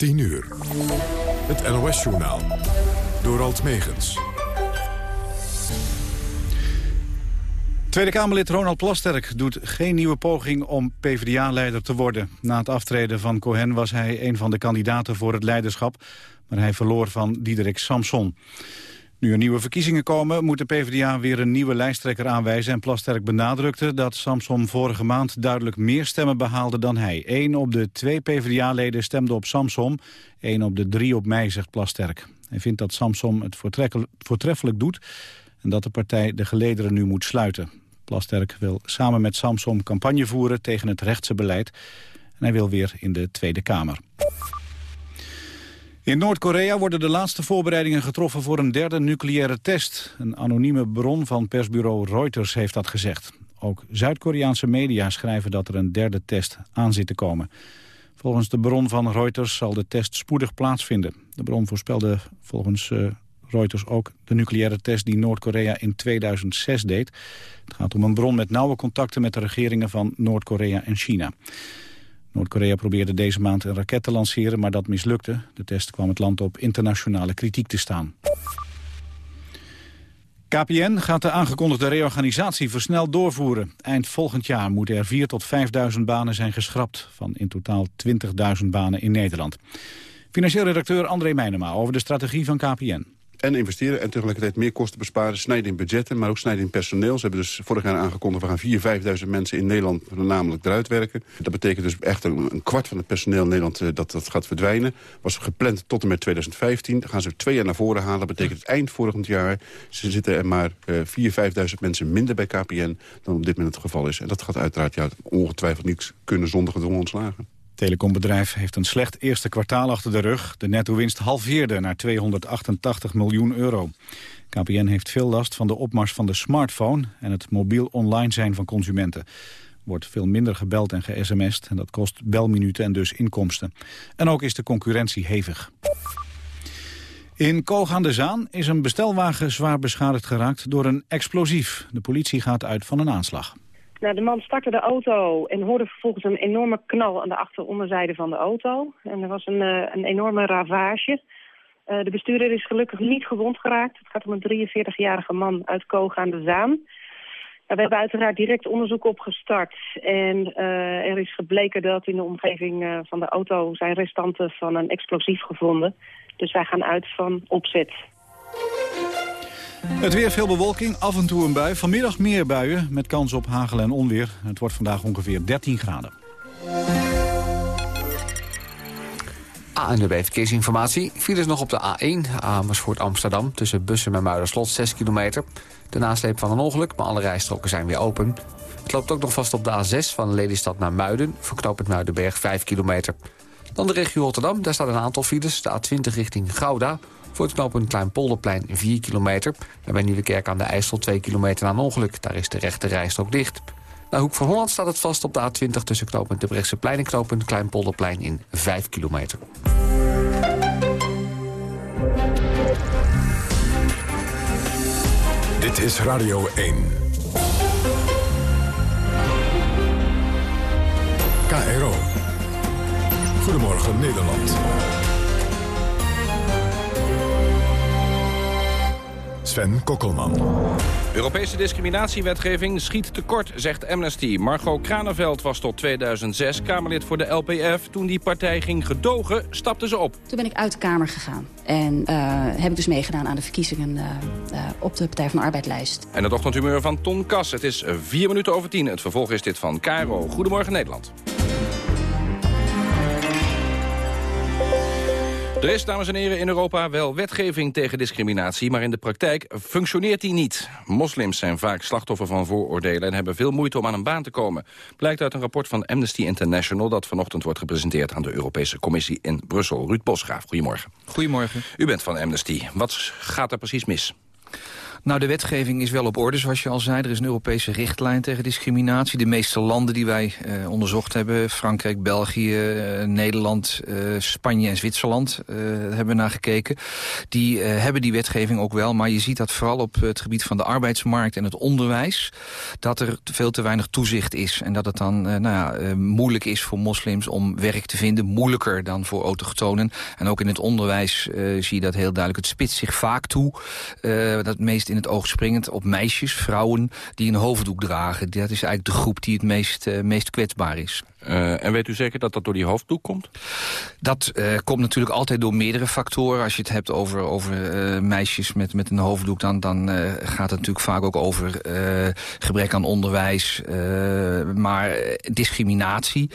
10 uur. Het NOS-journaal. Door Alt Megens. Tweede Kamerlid Ronald Plasterk doet geen nieuwe poging om PvdA-leider te worden. Na het aftreden van Cohen was hij een van de kandidaten voor het leiderschap, maar hij verloor van Diederik Samson. Nu er nieuwe verkiezingen komen, moet de PvdA weer een nieuwe lijsttrekker aanwijzen. En Plasterk benadrukte dat Samson vorige maand duidelijk meer stemmen behaalde dan hij. Eén op de twee PvdA-leden stemde op Samson, één op de drie op mij, zegt Plasterk. Hij vindt dat Samson het voortreffelijk doet en dat de partij de gelederen nu moet sluiten. Plasterk wil samen met Samson campagne voeren tegen het rechtse beleid. En hij wil weer in de Tweede Kamer. In Noord-Korea worden de laatste voorbereidingen getroffen voor een derde nucleaire test. Een anonieme bron van persbureau Reuters heeft dat gezegd. Ook Zuid-Koreaanse media schrijven dat er een derde test aan zit te komen. Volgens de bron van Reuters zal de test spoedig plaatsvinden. De bron voorspelde volgens uh, Reuters ook de nucleaire test die Noord-Korea in 2006 deed. Het gaat om een bron met nauwe contacten met de regeringen van Noord-Korea en China. Noord-Korea probeerde deze maand een raket te lanceren, maar dat mislukte. De test kwam het land op internationale kritiek te staan. KPN gaat de aangekondigde reorganisatie versneld doorvoeren. Eind volgend jaar moeten er 4.000 tot 5.000 banen zijn geschrapt... van in totaal 20.000 banen in Nederland. Financieel redacteur André Meijnema over de strategie van KPN en investeren en tegelijkertijd meer kosten besparen. Snijden in budgetten, maar ook snijden in personeel. Ze hebben dus vorig jaar aangekondigd... we gaan 4.000, 5.000 mensen in Nederland voornamelijk eruit werken. Dat betekent dus echt een, een kwart van het personeel in Nederland... Uh, dat, dat gaat verdwijnen. Was gepland tot en met 2015. Dan gaan ze twee jaar naar voren halen. Dat betekent eind volgend jaar... ze zitten er maar uh, 4.000, 5.000 mensen minder bij KPN... dan op dit moment het geval is. En dat gaat uiteraard ja, ongetwijfeld niet kunnen zonder gedwongen ontslagen telecombedrijf heeft een slecht eerste kwartaal achter de rug. De netto-winst halveerde naar 288 miljoen euro. KPN heeft veel last van de opmars van de smartphone... en het mobiel online zijn van consumenten. Wordt veel minder gebeld en ge-sms'd... en dat kost belminuten en dus inkomsten. En ook is de concurrentie hevig. In Koog aan de Zaan is een bestelwagen zwaar beschadigd geraakt door een explosief. De politie gaat uit van een aanslag. Nou, de man startte de auto en hoorde vervolgens een enorme knal aan de achteronderzijde van de auto. En er was een, uh, een enorme ravage. Uh, de bestuurder is gelukkig niet gewond geraakt. Het gaat om een 43-jarige man uit Koog aan de Zaan. Nou, we hebben uiteraard direct onderzoek opgestart. En uh, er is gebleken dat in de omgeving van de auto zijn restanten van een explosief gevonden. Dus wij gaan uit van opzet. Het weer veel bewolking, af en toe een bui. Vanmiddag meer buien met kans op hagel en onweer. Het wordt vandaag ongeveer 13 graden. ANWB Verkeersinformatie. Files nog op de A1, Amersfoort Amsterdam... tussen Bussen en Muiderslot, 6 kilometer. De nasleep van een ongeluk, maar alle rijstroken zijn weer open. Het loopt ook nog vast op de A6 van Lelystad naar Muiden... voor knooppunt Muidenberg, 5 kilometer. Dan de regio Rotterdam, daar staat een aantal files. De A20 richting Gouda voor het knooppunt Kleinpolderplein 4 kilometer. En bij Nieuwekerk aan de IJssel 2 kilometer na ongeluk. Daar is de rechte rijstrook dicht. Naar Hoek van Holland staat het vast op de A20 tussen knooppunt de Plein en knooppunt Kleinpolderplein in 5 kilometer. Dit is Radio 1. KRO. Goedemorgen Nederland. Sven Kokkelman. Europese discriminatiewetgeving schiet tekort, zegt Amnesty. Margot Kraneveld was tot 2006 Kamerlid voor de LPF. Toen die partij ging gedogen, stapte ze op. Toen ben ik uit de Kamer gegaan. En uh, heb ik dus meegedaan aan de verkiezingen uh, uh, op de Partij van de Arbeidlijst. En het ochtendhumeur van Ton Kas. Het is vier minuten over tien. Het vervolg is dit van Caro. Goedemorgen Nederland. Er is, dames en heren, in Europa wel wetgeving tegen discriminatie... maar in de praktijk functioneert die niet. Moslims zijn vaak slachtoffer van vooroordelen... en hebben veel moeite om aan een baan te komen. Blijkt uit een rapport van Amnesty International... dat vanochtend wordt gepresenteerd aan de Europese Commissie in Brussel. Ruud Bosgraaf, goedemorgen. Goedemorgen. U bent van Amnesty. Wat gaat er precies mis? Nou, de wetgeving is wel op orde, zoals je al zei. Er is een Europese richtlijn tegen discriminatie. De meeste landen die wij eh, onderzocht hebben... Frankrijk, België, eh, Nederland, eh, Spanje en Zwitserland... Hebben naar gekeken. Die hebben die wetgeving ook wel. Maar je ziet dat vooral op het gebied van de arbeidsmarkt en het onderwijs... dat er veel te weinig toezicht is. En dat het dan nou ja, moeilijk is voor moslims om werk te vinden. Moeilijker dan voor autochtonen. En ook in het onderwijs zie je dat heel duidelijk. Het spitst zich vaak toe. dat meest in het oog springend op meisjes, vrouwen die een hoofddoek dragen. Dat is eigenlijk de groep die het meest, uh, meest kwetsbaar is. Uh, en weet u zeker dat dat door die hoofddoek komt? Dat uh, komt natuurlijk altijd door meerdere factoren. Als je het hebt over, over uh, meisjes met, met een hoofddoek... dan, dan gaat het natuurlijk vaak ook over gebrek aan onderwijs. maar discriminatie,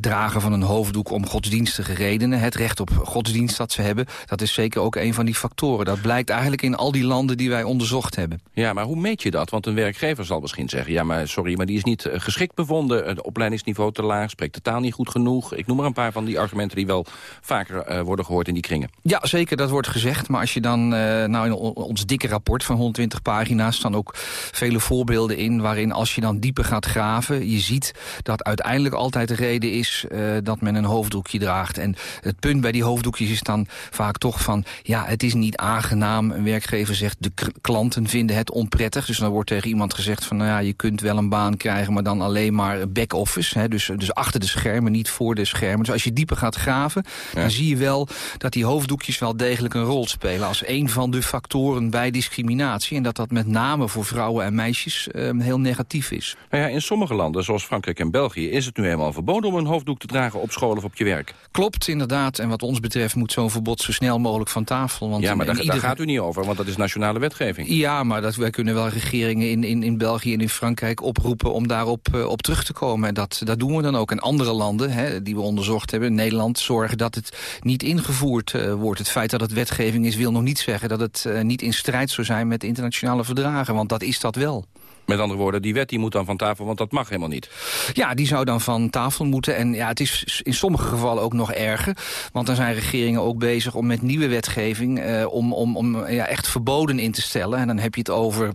dragen van een hoofddoek om godsdienstige redenen... het recht op godsdienst dat ze hebben... dat is zeker ook een van die factoren. Dat blijkt eigenlijk in al die landen die wij onderzocht hebben. Ja, maar hoe meet je dat? Want een werkgever zal misschien zeggen... ja, maar sorry, maar die is niet geschikt bevonden... de opleiding niveau te laag, spreekt de taal niet goed genoeg. Ik noem maar een paar van die argumenten die wel vaker uh, worden gehoord in die kringen. Ja, zeker, dat wordt gezegd. Maar als je dan, uh, nou in ons dikke rapport van 120 pagina's... staan ook vele voorbeelden in waarin als je dan dieper gaat graven... je ziet dat uiteindelijk altijd de reden is uh, dat men een hoofddoekje draagt. En het punt bij die hoofddoekjes is dan vaak toch van... ja, het is niet aangenaam. Een werkgever zegt, de klanten vinden het onprettig. Dus dan wordt tegen iemand gezegd van... nou ja, je kunt wel een baan krijgen, maar dan alleen maar back-office dus, dus achter de schermen, niet voor de schermen. Dus als je dieper gaat graven, dan zie je wel dat die hoofddoekjes wel degelijk een rol spelen. Als een van de factoren bij discriminatie. En dat dat met name voor vrouwen en meisjes um, heel negatief is. Nou ja, in sommige landen, zoals Frankrijk en België, is het nu helemaal verboden om een hoofddoek te dragen op school of op je werk. Klopt, inderdaad. En wat ons betreft moet zo'n verbod zo snel mogelijk van tafel. Want ja, maar daar, ieder... gaat u niet over, want dat is nationale wetgeving. Ja, maar dat, wij kunnen wel regeringen in, in, in België en in Frankrijk oproepen om daarop uh, op terug te komen. En dat, dat doen we dan ook. En andere landen hè, die we onderzocht hebben, Nederland, zorgen dat het niet ingevoerd uh, wordt. Het feit dat het wetgeving is, wil nog niet zeggen dat het uh, niet in strijd zou zijn met internationale verdragen. Want dat is dat wel. Met andere woorden, die wet die moet dan van tafel, want dat mag helemaal niet. Ja, die zou dan van tafel moeten. En ja, het is in sommige gevallen ook nog erger. Want dan zijn regeringen ook bezig om met nieuwe wetgeving... Uh, om, om, om ja, echt verboden in te stellen. En dan heb je het over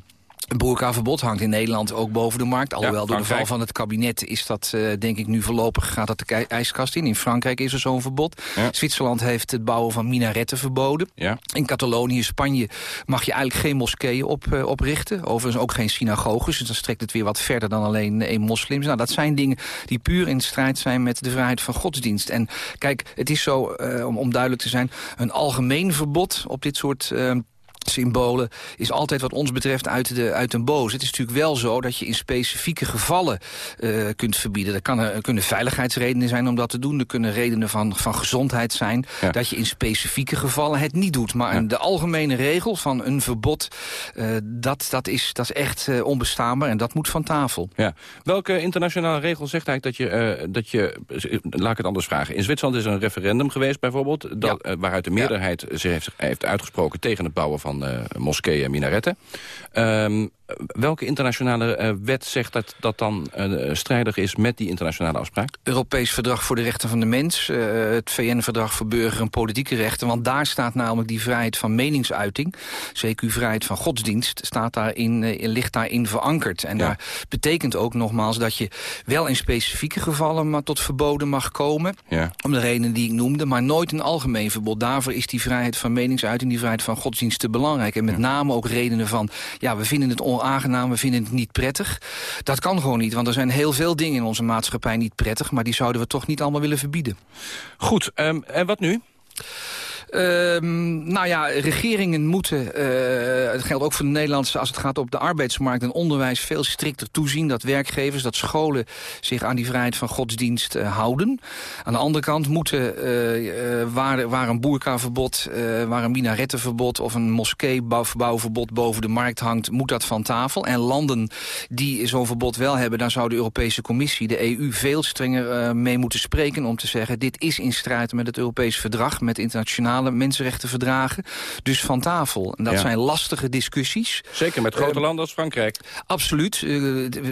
boerkaverbod hangt in Nederland ook boven de markt. Alhoewel ja, door de val van het kabinet is dat, uh, denk ik, nu voorlopig gaat dat de ijskast in. In Frankrijk is er zo'n verbod. Ja. Zwitserland heeft het bouwen van minaretten verboden. Ja. In Catalonië, Spanje mag je eigenlijk geen moskeeën op, uh, oprichten. Overigens ook geen synagoges. Dus dan strekt het weer wat verder dan alleen één moslims. Nou, dat zijn dingen die puur in strijd zijn met de vrijheid van godsdienst. En kijk, het is zo, uh, om, om duidelijk te zijn, een algemeen verbod op dit soort symbolen is altijd wat ons betreft uit, de, uit een boos. Het is natuurlijk wel zo dat je in specifieke gevallen uh, kunt verbieden. Er, kan, er kunnen veiligheidsredenen zijn om dat te doen. Er kunnen redenen van, van gezondheid zijn. Ja. Dat je in specifieke gevallen het niet doet. Maar ja. de algemene regel van een verbod, uh, dat, dat, is, dat is echt uh, onbestaanbaar. En dat moet van tafel. Ja. Welke internationale regel zegt eigenlijk dat je, dat je... Laat ik het anders vragen. In Zwitserland is er een referendum geweest bijvoorbeeld... Dat, ja. waaruit de meerderheid zich heeft, heeft uitgesproken tegen het bouwen van van uh, moskeeën en minaretten. Um, welke internationale uh, wet zegt dat dat dan uh, strijdig is met die internationale afspraak? Europees Verdrag voor de Rechten van de Mens. Uh, het VN-verdrag voor burger- en politieke rechten. Want daar staat namelijk die vrijheid van meningsuiting. Zeker vrijheid van godsdienst staat daarin, ligt daarin verankerd. En ja. daar betekent ook nogmaals dat je wel in specifieke gevallen... maar tot verboden mag komen. Ja. Om de redenen die ik noemde. Maar nooit een algemeen verbod. Daarvoor is die vrijheid van meningsuiting, die vrijheid van godsdienst te belangrijk. En met ja. name ook redenen van... ja, we vinden het onaangenaam, we vinden het niet prettig. Dat kan gewoon niet, want er zijn heel veel dingen in onze maatschappij niet prettig... maar die zouden we toch niet allemaal willen verbieden. Goed, um, en wat nu? Um, nou ja, regeringen moeten, uh, het geldt ook voor de Nederlandse... als het gaat op de arbeidsmarkt en onderwijs veel strikter toezien... dat werkgevers, dat scholen zich aan die vrijheid van godsdienst uh, houden. Aan de andere kant moeten, uh, waar, waar een boerkaverbod... waar een minarettenverbod of een moskeebouwverbod boven de markt hangt... moet dat van tafel. En landen die zo'n verbod wel hebben... daar zou de Europese Commissie, de EU, veel strenger mee moeten spreken... om te zeggen, dit is in strijd met het Europees Verdrag... met internationale internationale mensenrechtenverdragen dus van tafel. En dat Ja. zijn lastige discussies. Zeker met grote landen als Frankrijk. Absoluut. Eh,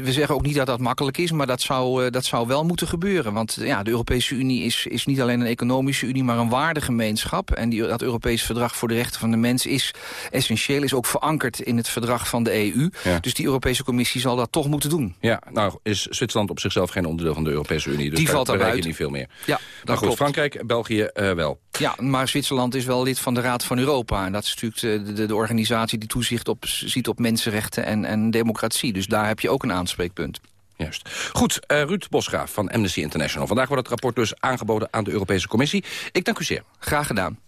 we zeggen ook niet dat dat makkelijk is, maar dat zou, eh, dat zou wel moeten gebeuren. Want eh, ja, de Europese Unie is, is niet alleen een economische unie, maar een waardegemeenschap. En die, dat Europees Verdrag voor de Rechten van de Mens is essentieel, is ook verankerd in het verdrag van de EU. Ja. Dus die Europese Commissie zal dat toch moeten doen. Ja, nou is Zwitserland op zichzelf geen onderdeel van de Europese Unie. Dus Die daar valt daar bereik je buiten. niet veel meer. Ja, Maar goed, klopt. Frankrijk, België wel. Ja, maar Zwitserland is wel lid van de Raad van Europa. En dat is natuurlijk de, de, de organisatie die toezicht op, ziet op mensenrechten en, en democratie. Dus daar heb je ook een aanspreekpunt. Juist. Goed, eh, Ruud Bosgraaf van Amnesty International. Vandaag wordt het rapport dus aangeboden aan de Europese Commissie. Ik dank u zeer. Graag gedaan.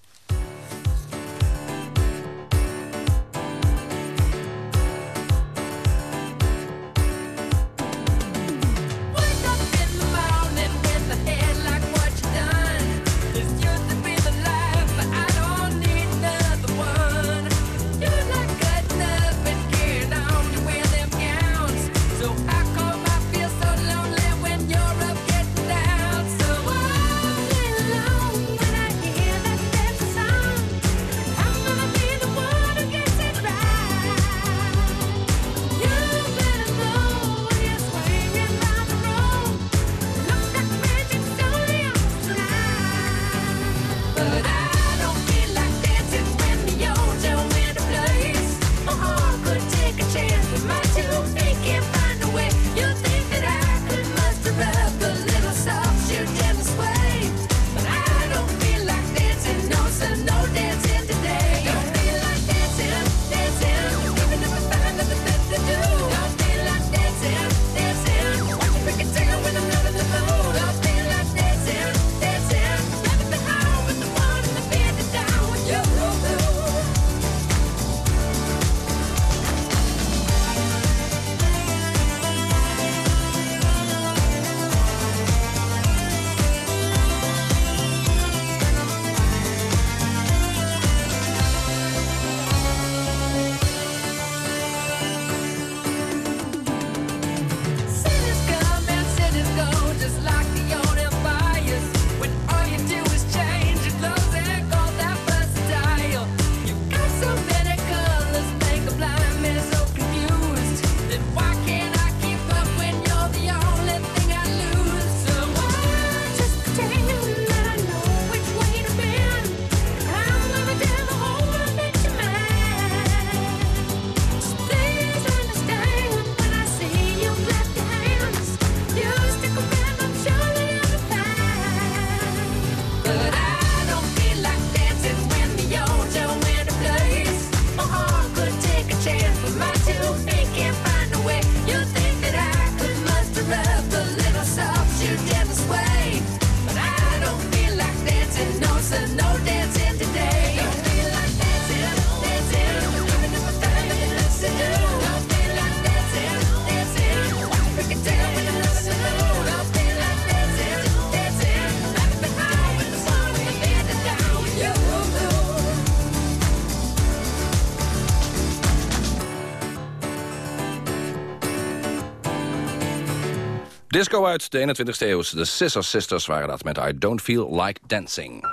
Disco uit de 21ste eeuw. De Scissor Sisters waren dat met I Don't Feel Like Dancing.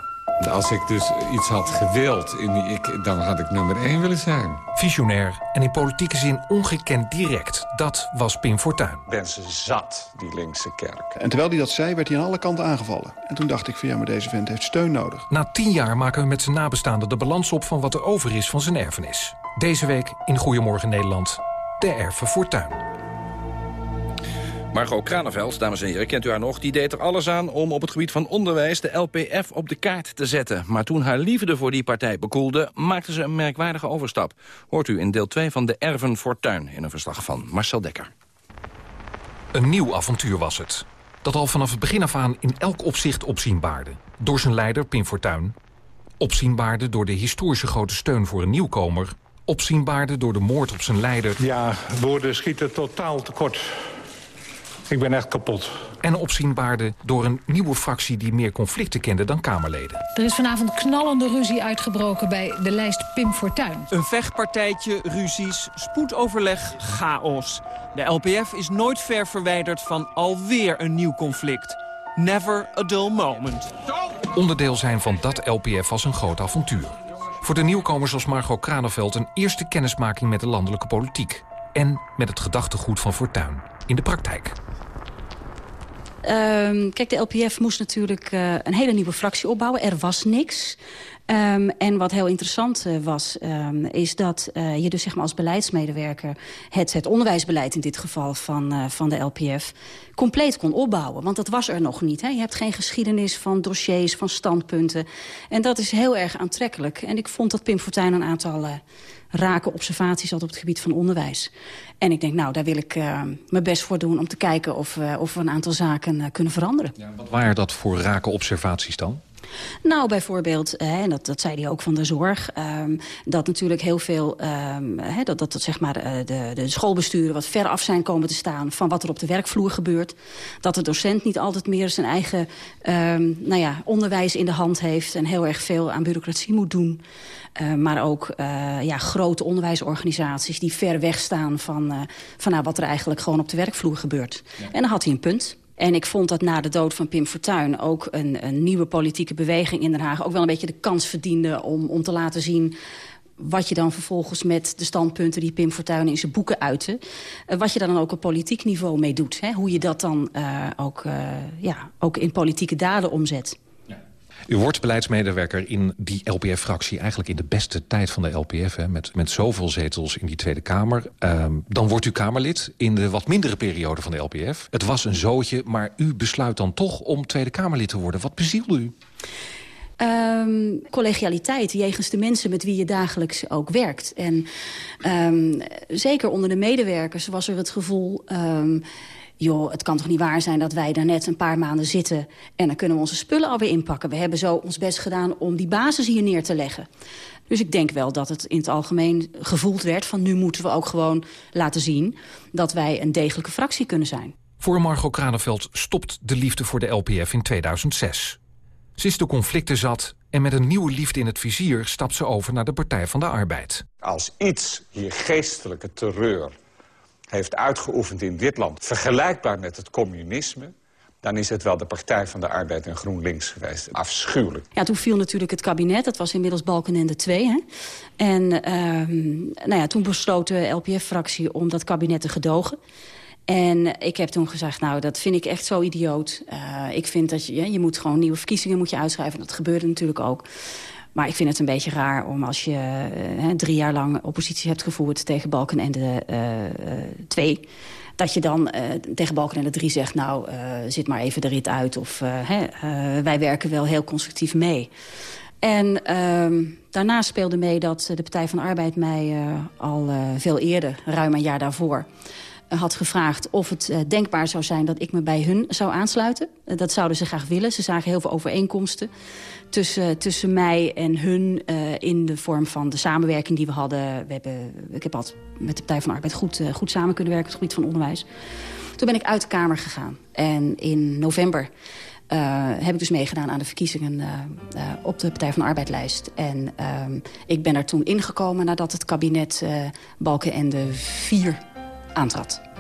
Als ik dus iets had gewild, in die, ik, dan had ik nummer 1 willen zijn. Visionair en in politieke zin ongekend direct. Dat was Pim Fortuyn. Ze zat, die linkse kerk. En terwijl hij dat zei, werd hij aan alle kanten aangevallen. En toen dacht ik van ja, maar deze vent heeft steun nodig. Na tien jaar maken we met zijn nabestaanden de balans op... van wat er over is van zijn erfenis. Deze week in Goedemorgen Nederland. De erfen Fortuyn. Margot Kraneveld, dames en heren, kent u haar nog? Die deed er alles aan om op het gebied van onderwijs de LPF op de kaart te zetten. Maar toen haar liefde voor die partij bekoelde, maakte ze een merkwaardige overstap. Hoort u in deel 2 van De Erven Fortuin in een verslag van Marcel Dekker. Een nieuw avontuur was het. Dat al vanaf het begin af aan in elk opzicht opzienbaarde. Door zijn leider, Pim Fortuyn. Opzienbaarde door de historische grote steun voor een nieuwkomer. Opzienbaarde door de moord op zijn leider. Ja, woorden schieten totaal tekort. Ik ben echt kapot. En opzienbaarde door een nieuwe fractie die meer conflicten kende dan Kamerleden. Er is vanavond knallende ruzie uitgebroken bij de lijst Pim Fortuyn. Een vechtpartijtje, ruzies, spoedoverleg, chaos. De LPF is nooit ver verwijderd van alweer een nieuw conflict. Never a dull moment. Onderdeel zijn van dat LPF als een groot avontuur. Voor de nieuwkomers als Margot Kraneveld een eerste kennismaking met de landelijke politiek. En met het gedachtegoed van Fortuyn in de praktijk. Ehm, kijk, de LPF moest natuurlijk uh, een hele nieuwe fractie opbouwen. Er was niks. Um, en wat heel interessant uh, was, um, is dat uh, je dus zeg maar als beleidsmedewerker... het, het onderwijsbeleid in dit geval van, van de LPF compleet kon opbouwen. Want dat was er nog niet. Hè? Je hebt geen geschiedenis van dossiers, van standpunten. En dat is heel erg aantrekkelijk. En ik vond dat Pim Fortuyn een aantal rake observaties had op het gebied van onderwijs. En ik denk, nou, daar wil ik uh, mijn best voor doen om te kijken of, of we een aantal zaken uh, kunnen veranderen. Ja, wat waren dat voor rake observaties dan? Nou, bijvoorbeeld, en dat, dat zei hij ook van de zorg... Um, dat natuurlijk heel veel, um, he, dat, dat, dat zeg maar de, de schoolbesturen wat ver af zijn komen te staan... van wat er op de werkvloer gebeurt. Dat de docent niet altijd meer zijn eigen um, nou ja, onderwijs in de hand heeft... en heel erg veel aan bureaucratie moet doen. Uh, maar ook uh, ja, grote onderwijsorganisaties die ver weg staan van, uh, van nou, wat er eigenlijk gewoon op de werkvloer gebeurt. Ja. En dan had hij een punt. En ik vond dat na de dood van Pim Fortuyn ook een, een nieuwe politieke beweging in Den Haag... ook wel een beetje de kans verdiende om, om te laten zien wat je dan vervolgens met de standpunten die Pim Fortuyn in zijn boeken uitte... Uh, wat je dan ook op politiek niveau mee doet. Hè? Hoe je dat dan uh, ook, uh, ja, ook in politieke daden omzet. U wordt beleidsmedewerker in die LPF-fractie... eigenlijk in de beste tijd van de LPF, hè, met, met zoveel zetels in die Tweede Kamer. Um, dan wordt u Kamerlid in de wat mindere periode van de LPF. Het was een zootje, maar u besluit dan toch om Tweede Kamerlid te worden. Wat bezielde u? Um, collegialiteit jegens de mensen met wie je dagelijks ook werkt. En um, zeker onder de medewerkers was er het gevoel... joh, het kan toch niet waar zijn dat wij daar net een paar maanden zitten... en dan kunnen we onze spullen alweer inpakken. We hebben zo ons best gedaan om die basis hier neer te leggen. Dus ik denk wel dat het in het algemeen gevoeld werd... van nu moeten we ook gewoon laten zien dat wij een degelijke fractie kunnen zijn. Voor Margot Kraneveld stopt de liefde voor de LPF in 2006. Ze is de conflicten zat en met een nieuwe liefde in het vizier... stapt ze over naar de Partij van de Arbeid. Als iets hier geestelijke terreur heeft uitgeoefend in dit land... vergelijkbaar met het communisme dan is het wel de Partij van de Arbeid en GroenLinks geweest. Afschuwelijk. Ja, toen viel natuurlijk het kabinet. Dat was inmiddels Balkenende 2. Hè? En uh, nou ja, toen besloot de LPF-fractie om dat kabinet te gedogen. En ik heb toen gezegd, nou, dat vind ik echt zo idioot. Uh, ik vind dat je, je moet gewoon nieuwe verkiezingen moet je uitschrijven. Dat gebeurde natuurlijk ook. Maar ik vind het een beetje raar om als je uh, drie jaar lang oppositie hebt gevoerd... tegen Balkenende uh, 2 dat je dan uh, tegen Balkenende 3 zegt... nou, zit maar even de rit uit of wij werken wel heel constructief mee. En daarna speelde mee dat de Partij van de Arbeid mij al veel eerder... ruim een jaar daarvoor had gevraagd of het denkbaar zou zijn dat ik me bij hun zou aansluiten. Dat zouden ze graag willen. Ze zagen heel veel overeenkomsten tussen, tussen mij en hun uh, in de vorm van de samenwerking die we hadden. We hebben, ik heb altijd met de Partij van de Arbeid goed, goed samen kunnen werken op het gebied van onderwijs. Toen ben ik uit de Kamer gegaan. En in november Uh, heb ik dus meegedaan aan de verkiezingen op de Partij van de Arbeidlijst. En ik ben er toen ingekomen nadat het kabinet Balkenende 4 aantrad.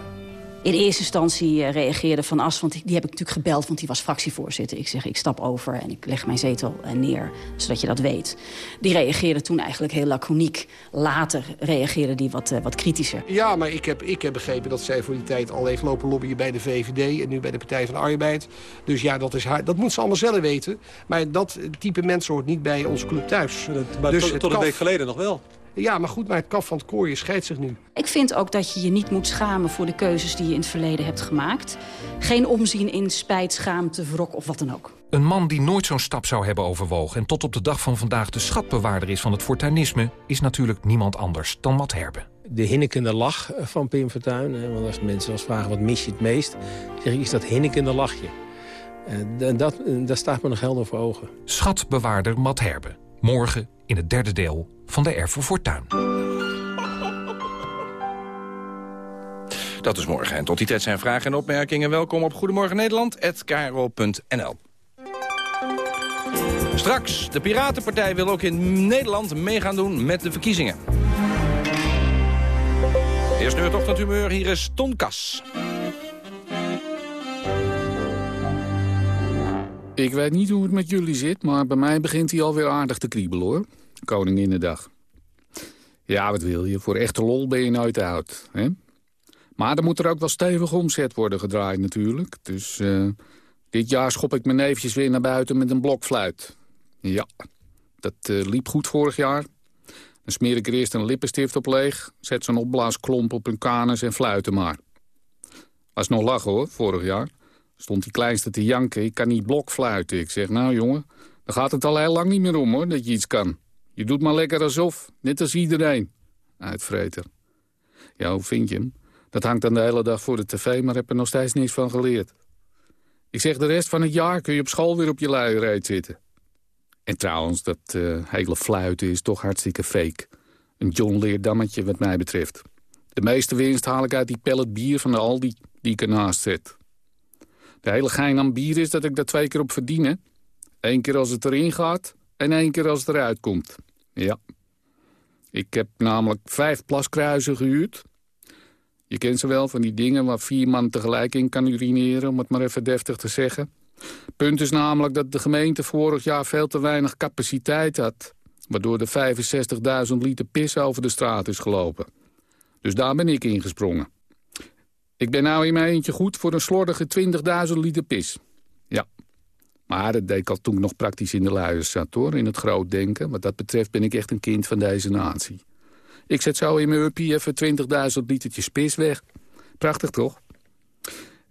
In eerste instantie uh, reageerde Van As, want die, die, heb ik natuurlijk gebeld... want die was fractievoorzitter. Ik zeg, ik stap over en ik leg mijn zetel uh, neer, zodat je dat weet. Die reageerde toen eigenlijk heel laconiek. Later reageerde die wat, uh, wat kritischer. Ja, maar ik heb, ik heb begrepen dat zij voor die tijd al heeft lopen lobbyen... bij de VVD en nu bij de Partij van de Arbeid. Dus ja, dat, is haar, dat moet ze allemaal zelf weten. Maar dat type mensen hoort niet bij onze club thuis. Maar dus tot, tot een week geleden nog wel. Ja, maar goed, maar het kaf van het koorje scheidt zich nu. Ik vind ook dat je je niet moet schamen voor de keuzes die je in het verleden hebt gemaakt. Geen omzien in spijt, schaamte, wrok of wat dan ook. Een man die nooit zo'n stap zou hebben overwogen... en tot op de dag van vandaag de schatbewaarder is van het fortuinisme... is natuurlijk niemand anders dan Matt Herbe. De hinnikende lach van Pim Fortuyn. Want als mensen als vragen wat mis je het meest... zeg ik, is dat hinnikende lachje. En dat, dat staat me nog helder voor ogen. Schatbewaarder Matt Herbe. Morgen in het derde deel van de R voor Fortuin. Dat is morgen. En tot die tijd zijn vragen en opmerkingen. Welkom op Goedemorgen Nederland, Straks, de Piratenpartij wil ook in Nederland meegaan doen met de verkiezingen. Eerst nu het ochtendhumeur, hier is Tonkas. Ik weet niet hoe het met jullie zit, maar bij mij begint hij alweer aardig te kriebelen, hoor. Koninginnedag. Ja, wat wil je? Voor echte lol ben je nooit oud, hè? Maar dan moet er ook wel stevig omzet worden gedraaid natuurlijk. Dus uh, dit jaar schop ik mijn neefjes weer naar buiten met een blokfluit. Ja, dat uh, liep goed vorig jaar. Dan smeer ik er eerst een lippenstift op leeg... zet zo'n opblaasklomp op hun kanus en fluiten maar. Was nog lachen hoor, vorig jaar. Stond die kleinste te janken, ik kan niet blokfluiten. Ik zeg, nou jongen, dan gaat het al heel lang niet meer om hoor, dat je iets kan. Je doet maar lekker alsof, net als iedereen. Uitvreter. Ja, hoe vind je hem? Dat hangt dan de hele dag voor de tv, maar heb er nog steeds niets van geleerd. Ik zeg, de rest van het jaar kun je op school weer op je luiereid zitten. En trouwens, dat uh, hele fluiten is toch hartstikke fake. Een John Leerdammetje wat mij betreft. De meeste winst haal ik uit die pellet bier van de Aldi die ik ernaast zet. De hele gein aan bier is dat ik daar twee keer op verdien. Eén keer als het erin gaat en één keer als het eruit komt. Ja. Ik heb namelijk vijf plaskruisen gehuurd. Je kent ze wel, van die dingen waar vier man tegelijk in kan urineren... om het maar even deftig te zeggen. Punt is namelijk dat de gemeente vorig jaar veel te weinig capaciteit had... waardoor de 65.000 liter pis over de straat is gelopen. Dus daar ben ik ingesprongen. Ik ben nou in mijn eentje goed voor een slordige 20.000 liter pis. Ja. Maar dat deed ik al toen nog praktisch in de luiers zat, hoor. In het groot denken. Wat dat betreft ben ik echt een kind van deze natie. Ik zet zo in mijn uppie even 20.000 litertjes pis weg. Prachtig, toch?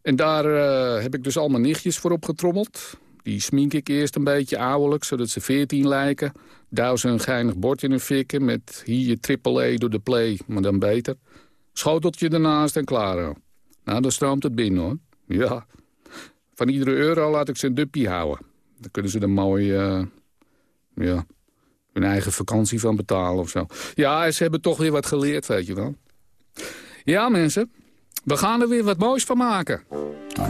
En daar uh, heb ik dus al mijn nichtjes voor opgetrommeld. Die smink ik eerst een beetje ouwelijk, zodat ze 14 lijken. Douw ze een geinig bord in hun fikken met hier triple E door de play, maar dan beter. Schoteltje ernaast en klaar. Nou, dan stroomt het binnen, hoor. Ja. Van iedere euro laat ik ze een duppie houden. Dan kunnen ze er mooi, uh, ja, hun eigen vakantie van betalen of zo. Ja, ze hebben toch weer wat geleerd, weet je wel. Ja, mensen. We gaan er weer wat moois van maken.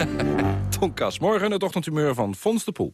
Tonkas, morgen het ochtendhumeur van Fons de Poel.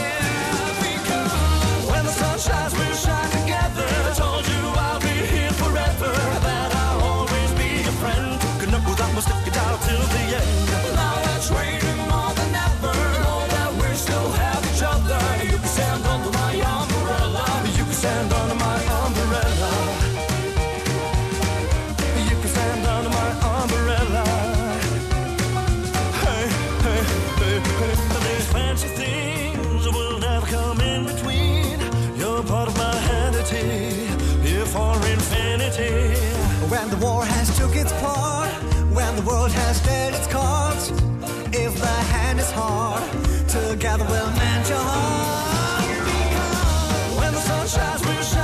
Infinity. When the war has took its part, when the world has dealt its cards, if the hand is hard, together we'll mend your heart. When the sun shines, we'll shine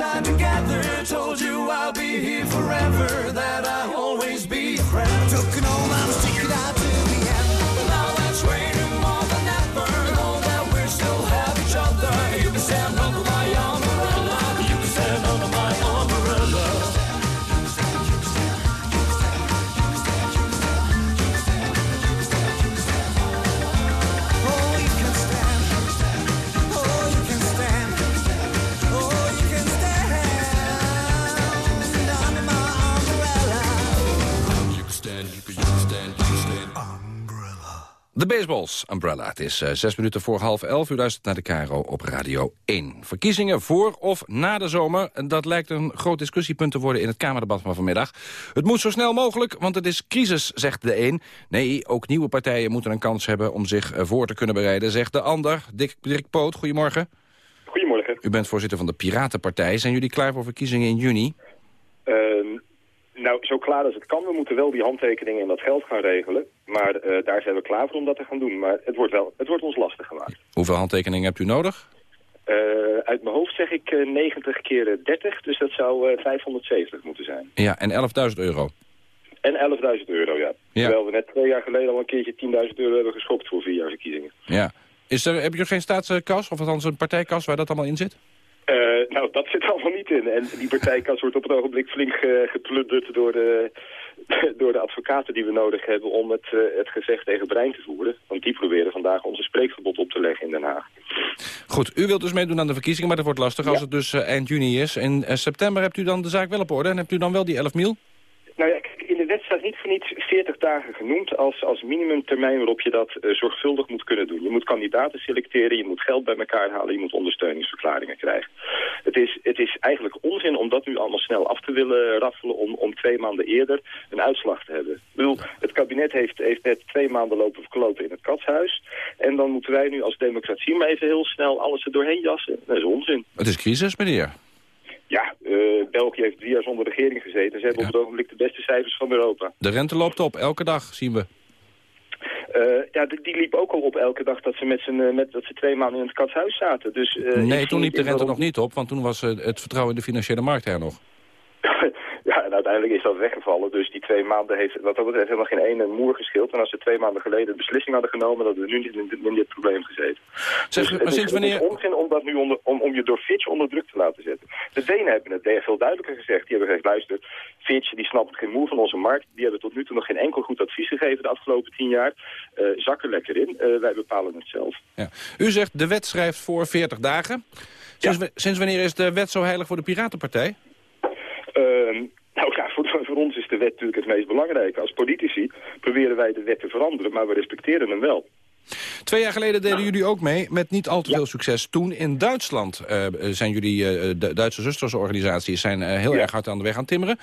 shines, together. Told you I'll be here forever. That I'll Baseballs Umbrella. Het is eh, zes minuten voor half elf. U luistert naar de Caro op Radio 1. Verkiezingen voor of na de zomer. Dat lijkt een groot discussiepunt te worden in het Kamerdebat van vanmiddag. Het moet zo snel mogelijk, want het is crisis, zegt de een. Nee, ook nieuwe partijen moeten een kans hebben om zich eh, voor te kunnen bereiden, zegt de ander. Dick, Dirk Poot, goedemorgen. Goedemorgen. U bent voorzitter van de Piratenpartij. Zijn jullie klaar voor verkiezingen in juni? Ehm, nou, zo klaar als het kan. We moeten wel die handtekeningen en dat geld gaan regelen. Maar eh, daar zijn we klaar voor om dat te gaan doen. Maar het wordt, wel, het wordt ons lastig gemaakt. Hoeveel handtekeningen hebt u nodig? Eh, uit mijn hoofd zeg ik eh, 90 keer 30, dus dat zou eh, 570 moeten zijn. Ja, en 11.000 euro. En 11.000 euro, ja. Ja. Terwijl we net twee jaar geleden al een keertje 10.000 euro hebben geschopt voor vier jaar verkiezingen. Ja. Is er, heb je geen staatskas, of althans een partijkas waar dat allemaal in zit? Eh, nou, dat zit er allemaal niet in. En die partijkas wordt op het ogenblik flink ge- geplunderd door de, door de advocaten die we nodig hebben om het, eh, het gevecht tegen brein te voeren. Want die proberen vandaag onze spreekverbod op te leggen in Den Haag. Goed, u wilt dus meedoen aan de verkiezingen, maar dat wordt lastig als het dus eind juni is. In september hebt u dan de zaak wel op orde en hebt u dan wel die 11 mil? Nou ja, wet staat niet voor niets 40 dagen genoemd als, als minimumtermijn waarop je dat eh, zorgvuldig moet kunnen doen. Je moet kandidaten selecteren, je moet geld bij elkaar halen, je moet ondersteuningsverklaringen krijgen. Het is, het is eigenlijk onzin om dat nu allemaal snel af te willen raffelen om, om twee maanden eerder een uitslag te hebben. Ik bedoel, het kabinet heeft, heeft net twee maanden lopen verkloten in het katshuis. En dan moeten wij nu als democratie maar even heel snel alles er doorheen jassen. Dat is onzin. Het is crisis, meneer. Ja, eh, België heeft drie jaar zonder regering gezeten. Ze hebben op het ogenblik de beste cijfers van Europa. De rente loopt op, elke dag zien we. Eh, ja, die, die liep ook al op elke dag dat ze, met z'n, eh, met, dat ze twee maanden in het katshuis zaten. Dus, nee, toen liep de rente waarom- nog niet op, want toen was het vertrouwen in de financiële markt er nog. Ja, en uiteindelijk is dat weggevallen. Dus die twee maanden heeft wat dat betreft helemaal geen ene moer gescheeld. En als ze twee maanden geleden de beslissing hadden genomen, dat we nu niet in, dit- in dit probleem gezeten. Zeg, dus maar het is, sinds het is wanneer- onzin om, dat nu onder, om, om je door Fitch onder druk te laten zetten. De Denen hebben het veel duidelijker gezegd. Die hebben gezegd, luister, Fitch die snapt geen moer van onze markt. Die hebben tot nu toe nog geen enkel goed advies gegeven de afgelopen tien jaar. Eh zak er lekker in. Eh, wij bepalen het zelf. Ja. U zegt de wet schrijft voor 40 dagen. Sinds, wa- sinds wanneer is de wet zo heilig voor de Piratenpartij? Ehm, nou ja, voor, voor ons is de wet natuurlijk het meest belangrijke. Als politici proberen wij de wet te veranderen, maar we respecteren hem wel. Twee jaar geleden deden jullie ook mee, met niet al te veel succes. Toen in Duitsland eh, zijn jullie, eh, de Duitse zustersorganisaties, zijn eh, heel erg hard aan de weg aan timmeren.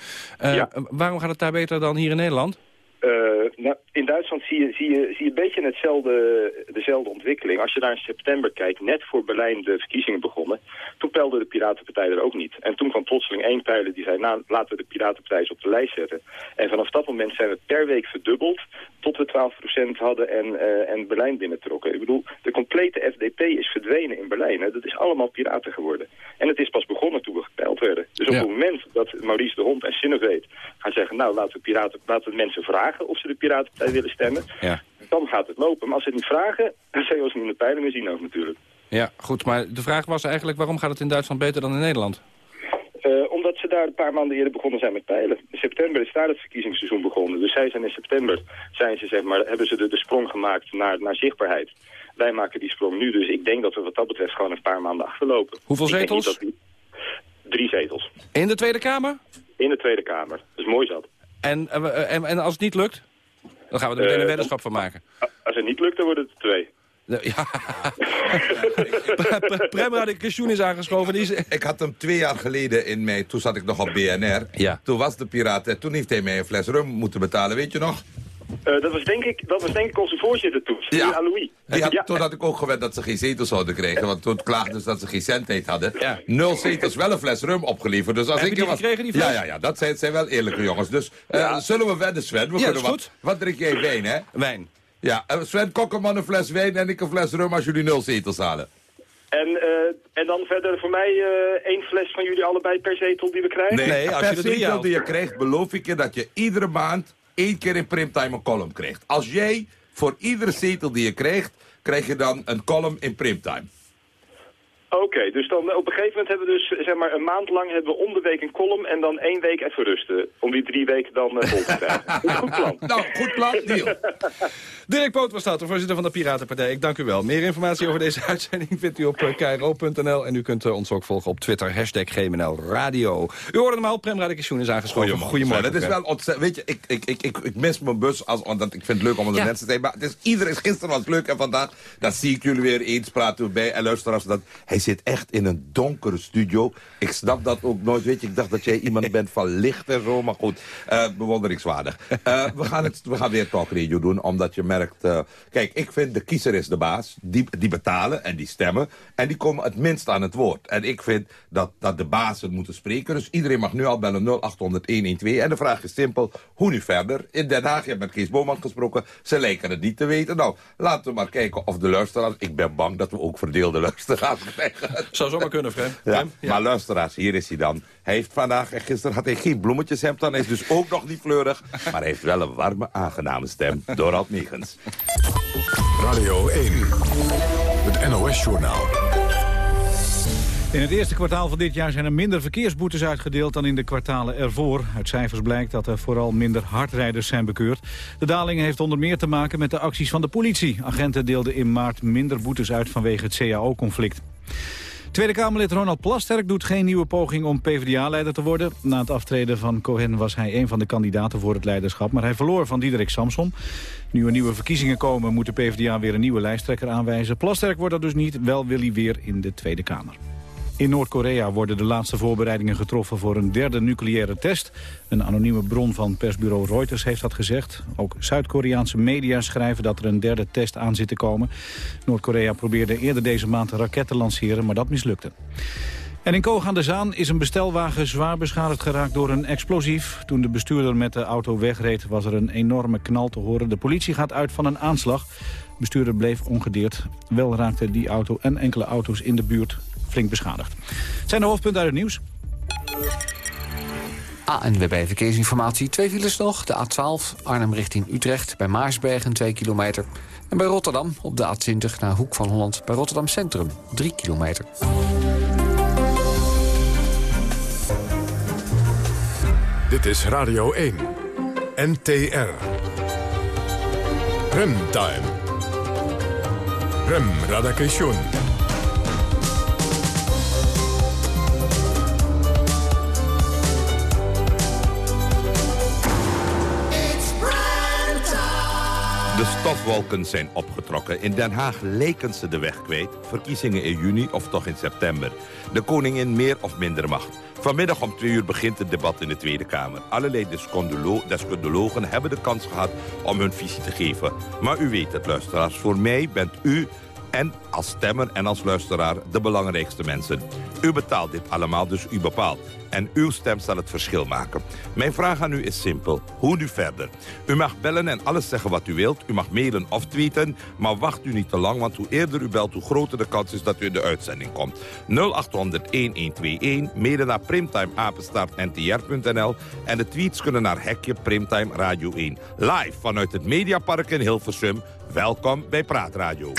Waarom gaat het daar beter dan hier in Nederland? Eh, nou, in Duitsland zie je, zie, je, zie je een beetje hetzelfde, dezelfde ontwikkeling. Als je naar in september kijkt, net voor Berlijn de verkiezingen begonnen... toen peilde de Piratenpartij er ook niet. En toen kwam plotseling één pijler die zei... nou, laten we de Piratenpartij eens op de lijst zetten. En vanaf dat moment zijn we per week verdubbeld... tot we 12% hadden en, eh, en Berlijn binnentrokken. Ik bedoel, de complete FDP is verdwenen in Berlijn. Hè. Dat is allemaal piraten geworden. En het is pas begonnen toen we gepeild werden. Dus op Ja. het moment dat Maurice de Hond en Sinneveet gaan zeggen... nou, laten we, piraten, laten we mensen vragen of ze de Piratenpartij willen stemmen... Ja. dan gaat het lopen. Maar als ze het niet vragen, dan zullen we ze niet in de peilingen zien ook natuurlijk. Ja, goed, maar de vraag was eigenlijk... waarom gaat het in Duitsland beter dan in Nederland? Eh, omdat ze daar een paar maanden eerder begonnen zijn met peilen. In september is daar het verkiezingsseizoen begonnen. Dus zij zijn in september, zijn ze, zeg maar, hebben ze de, de sprong gemaakt naar, naar zichtbaarheid. Wij maken die sprong nu, dus ik denk dat we wat dat betreft gewoon een paar maanden achterlopen. Hoeveel zetels? dat Drie zetels. In de Tweede Kamer? In de Tweede Kamer. Dat is mooi zat. En, eh, eh, en, en als het niet lukt? Dan gaan we er meteen Eh, een weddenschap van maken. Als het niet lukt, dan worden het twee. Ja. Prem Radikation is aangeschoven. Die is... Ik had hem twee jaar geleden in mei, toen zat ik nog op BNR. Ja. Toen was de piraat en toen heeft hij mij een fles rum moeten betalen, weet je nog? Eh, dat, was denk ik, dat was denk ik onze voorzitter toen, Ja. Louis. Die had, Ja. Toen had ik ook gewend dat ze geen zetels zouden krijgen. Want toen klaagden ze dat ze geen centheid hadden. Nul zetels, wel een fles rum opgeleverd. Dus als ik je er die was, gekregen, die fles? Ja, ja, ja, dat zijn, zijn wel eerlijke jongens. Dus eh, zullen we wedden, Sven? We Ja, kunnen wat, goed. wat drink jij? Wijn, hè? Wijn. Ja, eh, Sven Kokkerman een fles wijn en ik een fles rum als jullie nul zetels halen. En, eh, en dan verder voor mij eh, één fles van jullie allebei per zetel die we krijgen? per zetel die je krijgt, beloof ik je dat je iedere maand één keer in Primtime een column krijgt. Als jij voor iedere zetel die je krijgt, krijg je dan een column in Primtime. Oké, dus dan op een gegeven moment hebben we dus zeg maar een maand lang hebben we om de week een column en dan één week even rusten. Om die drie weken dan eh, vol te krijgen. goed plan. Nou, goed plan, deal. Dirk Poot was dat, de voorzitter van de Piratenpartij. Ik dank u wel. Meer informatie over deze uitzending vindt u op eh, kro.nl. En u kunt eh, ons ook volgen op Twitter, hashtag GMNL Radio. U hoorde hem al, Prem Radikation is aangeschoven. Goedemorgen. Het is wel ontzettend. Weet je, ik, ik, ik, ik, ik mis mijn bus. Als, omdat ik vind het leuk om onder Ja. mensen te zijn. Maar het is, iedereen, gisteren was het leuk en vandaag. Dan zie ik jullie weer eens praten we bij. En luister als dat. Hij zit echt in een donkere studio. Ik snap dat ook nooit. Weet je, ik dacht dat jij iemand bent van licht en zo. Maar goed, eh, bewonderingswaardig. Eh, we, gaan het, we gaan weer talk radio doen. Omdat je eh, kijk, ik vind de kiezer is de baas. Die, die betalen en die stemmen. En die komen het minst aan het woord. En ik vind dat, dat de bazen moeten spreken. Dus iedereen mag nu al bellen 0800 112. En de vraag is simpel. Hoe nu verder? In Den Haag, je hebt met Kees Boman gesproken. Ze lijken het niet te weten. Nou, laten we maar kijken of de luisteraars... Ik ben bang dat we ook verdeelde luisteraars krijgen. Zou zomaar kunnen, Frem. Ja, Frem? Ja. maar luisteraars, hier is hij dan. Hij heeft vandaag en gisteren had hij geen bloemetjeshemd aan. Hij is dus ook nog niet fleurig. Maar hij heeft wel een warme, aangename stem. Dorald Megens. Radio 1. Het NOS-journaal. In het eerste kwartaal van dit jaar zijn er minder verkeersboetes uitgedeeld dan in de kwartalen ervoor. Uit cijfers blijkt dat er vooral minder hardrijders zijn bekeurd. De daling heeft onder meer te maken met de acties van de politie. Agenten deelden in maart minder boetes uit vanwege het CAO-conflict. Tweede Kamerlid Ronald Plasterk doet geen nieuwe poging om PvdA-leider te worden. Na het aftreden van Cohen was hij een van de kandidaten voor het leiderschap... maar hij verloor van Diederik Samson. Nu er nieuwe verkiezingen komen moet de PvdA weer een nieuwe lijsttrekker aanwijzen. Plasterk wordt dat dus niet, wel wil hij weer in de Tweede Kamer. In Noord-Korea worden de laatste voorbereidingen getroffen voor een derde nucleaire test. Een anonieme bron van persbureau Reuters heeft dat gezegd. Ook Zuid-Koreaanse media schrijven dat er een derde test aan zit te komen. Noord-Korea probeerde eerder deze maand een raket te lanceren, maar dat mislukte. En in Koog aan de Zaan is een bestelwagen zwaar beschadigd geraakt door een explosief. Toen de bestuurder met de auto wegreed was er een enorme knal te horen. De politie gaat uit van een aanslag. De bestuurder bleef ongedeerd. Wel raakte die auto en enkele auto's in de buurt flink beschadigd. Het zijn de hoofdpunten uit het nieuws. ANWB Verkeersinformatie. Twee files nog. De A12 Arnhem richting Utrecht. Bij Maarsbergen 2 kilometer. En bij Rotterdam op de A20 naar Hoek van Holland. Bij Rotterdam Centrum 3 kilometer. Dit is Radio 1. NTR. Remtime. Rem Radakation. De stofwolken zijn opgetrokken. In Den Haag leken ze de weg kwijt. Verkiezingen in juni of toch in september. De koningin meer of minder macht. Vanmiddag om twee uur begint het debat in de Tweede Kamer. Allerlei descondologen hebben de kans gehad om hun visie te geven. Maar u weet het, luisteraars. Voor mij bent u en als stemmer en als luisteraar de belangrijkste mensen. U betaalt dit allemaal, dus u bepaalt. En uw stem zal het verschil maken. Mijn vraag aan u is simpel. Hoe nu verder? U mag bellen en alles zeggen wat u wilt. U mag mailen of tweeten. Maar wacht u niet te lang, want hoe eerder u belt... hoe groter de kans is dat u in de uitzending komt. 0800-1121. Mailen naar primtimeapenstaartntr.nl. En de tweets kunnen naar Hekje Primtime Radio 1. Live vanuit het Mediapark in Hilversum. Welkom bij Praatradio.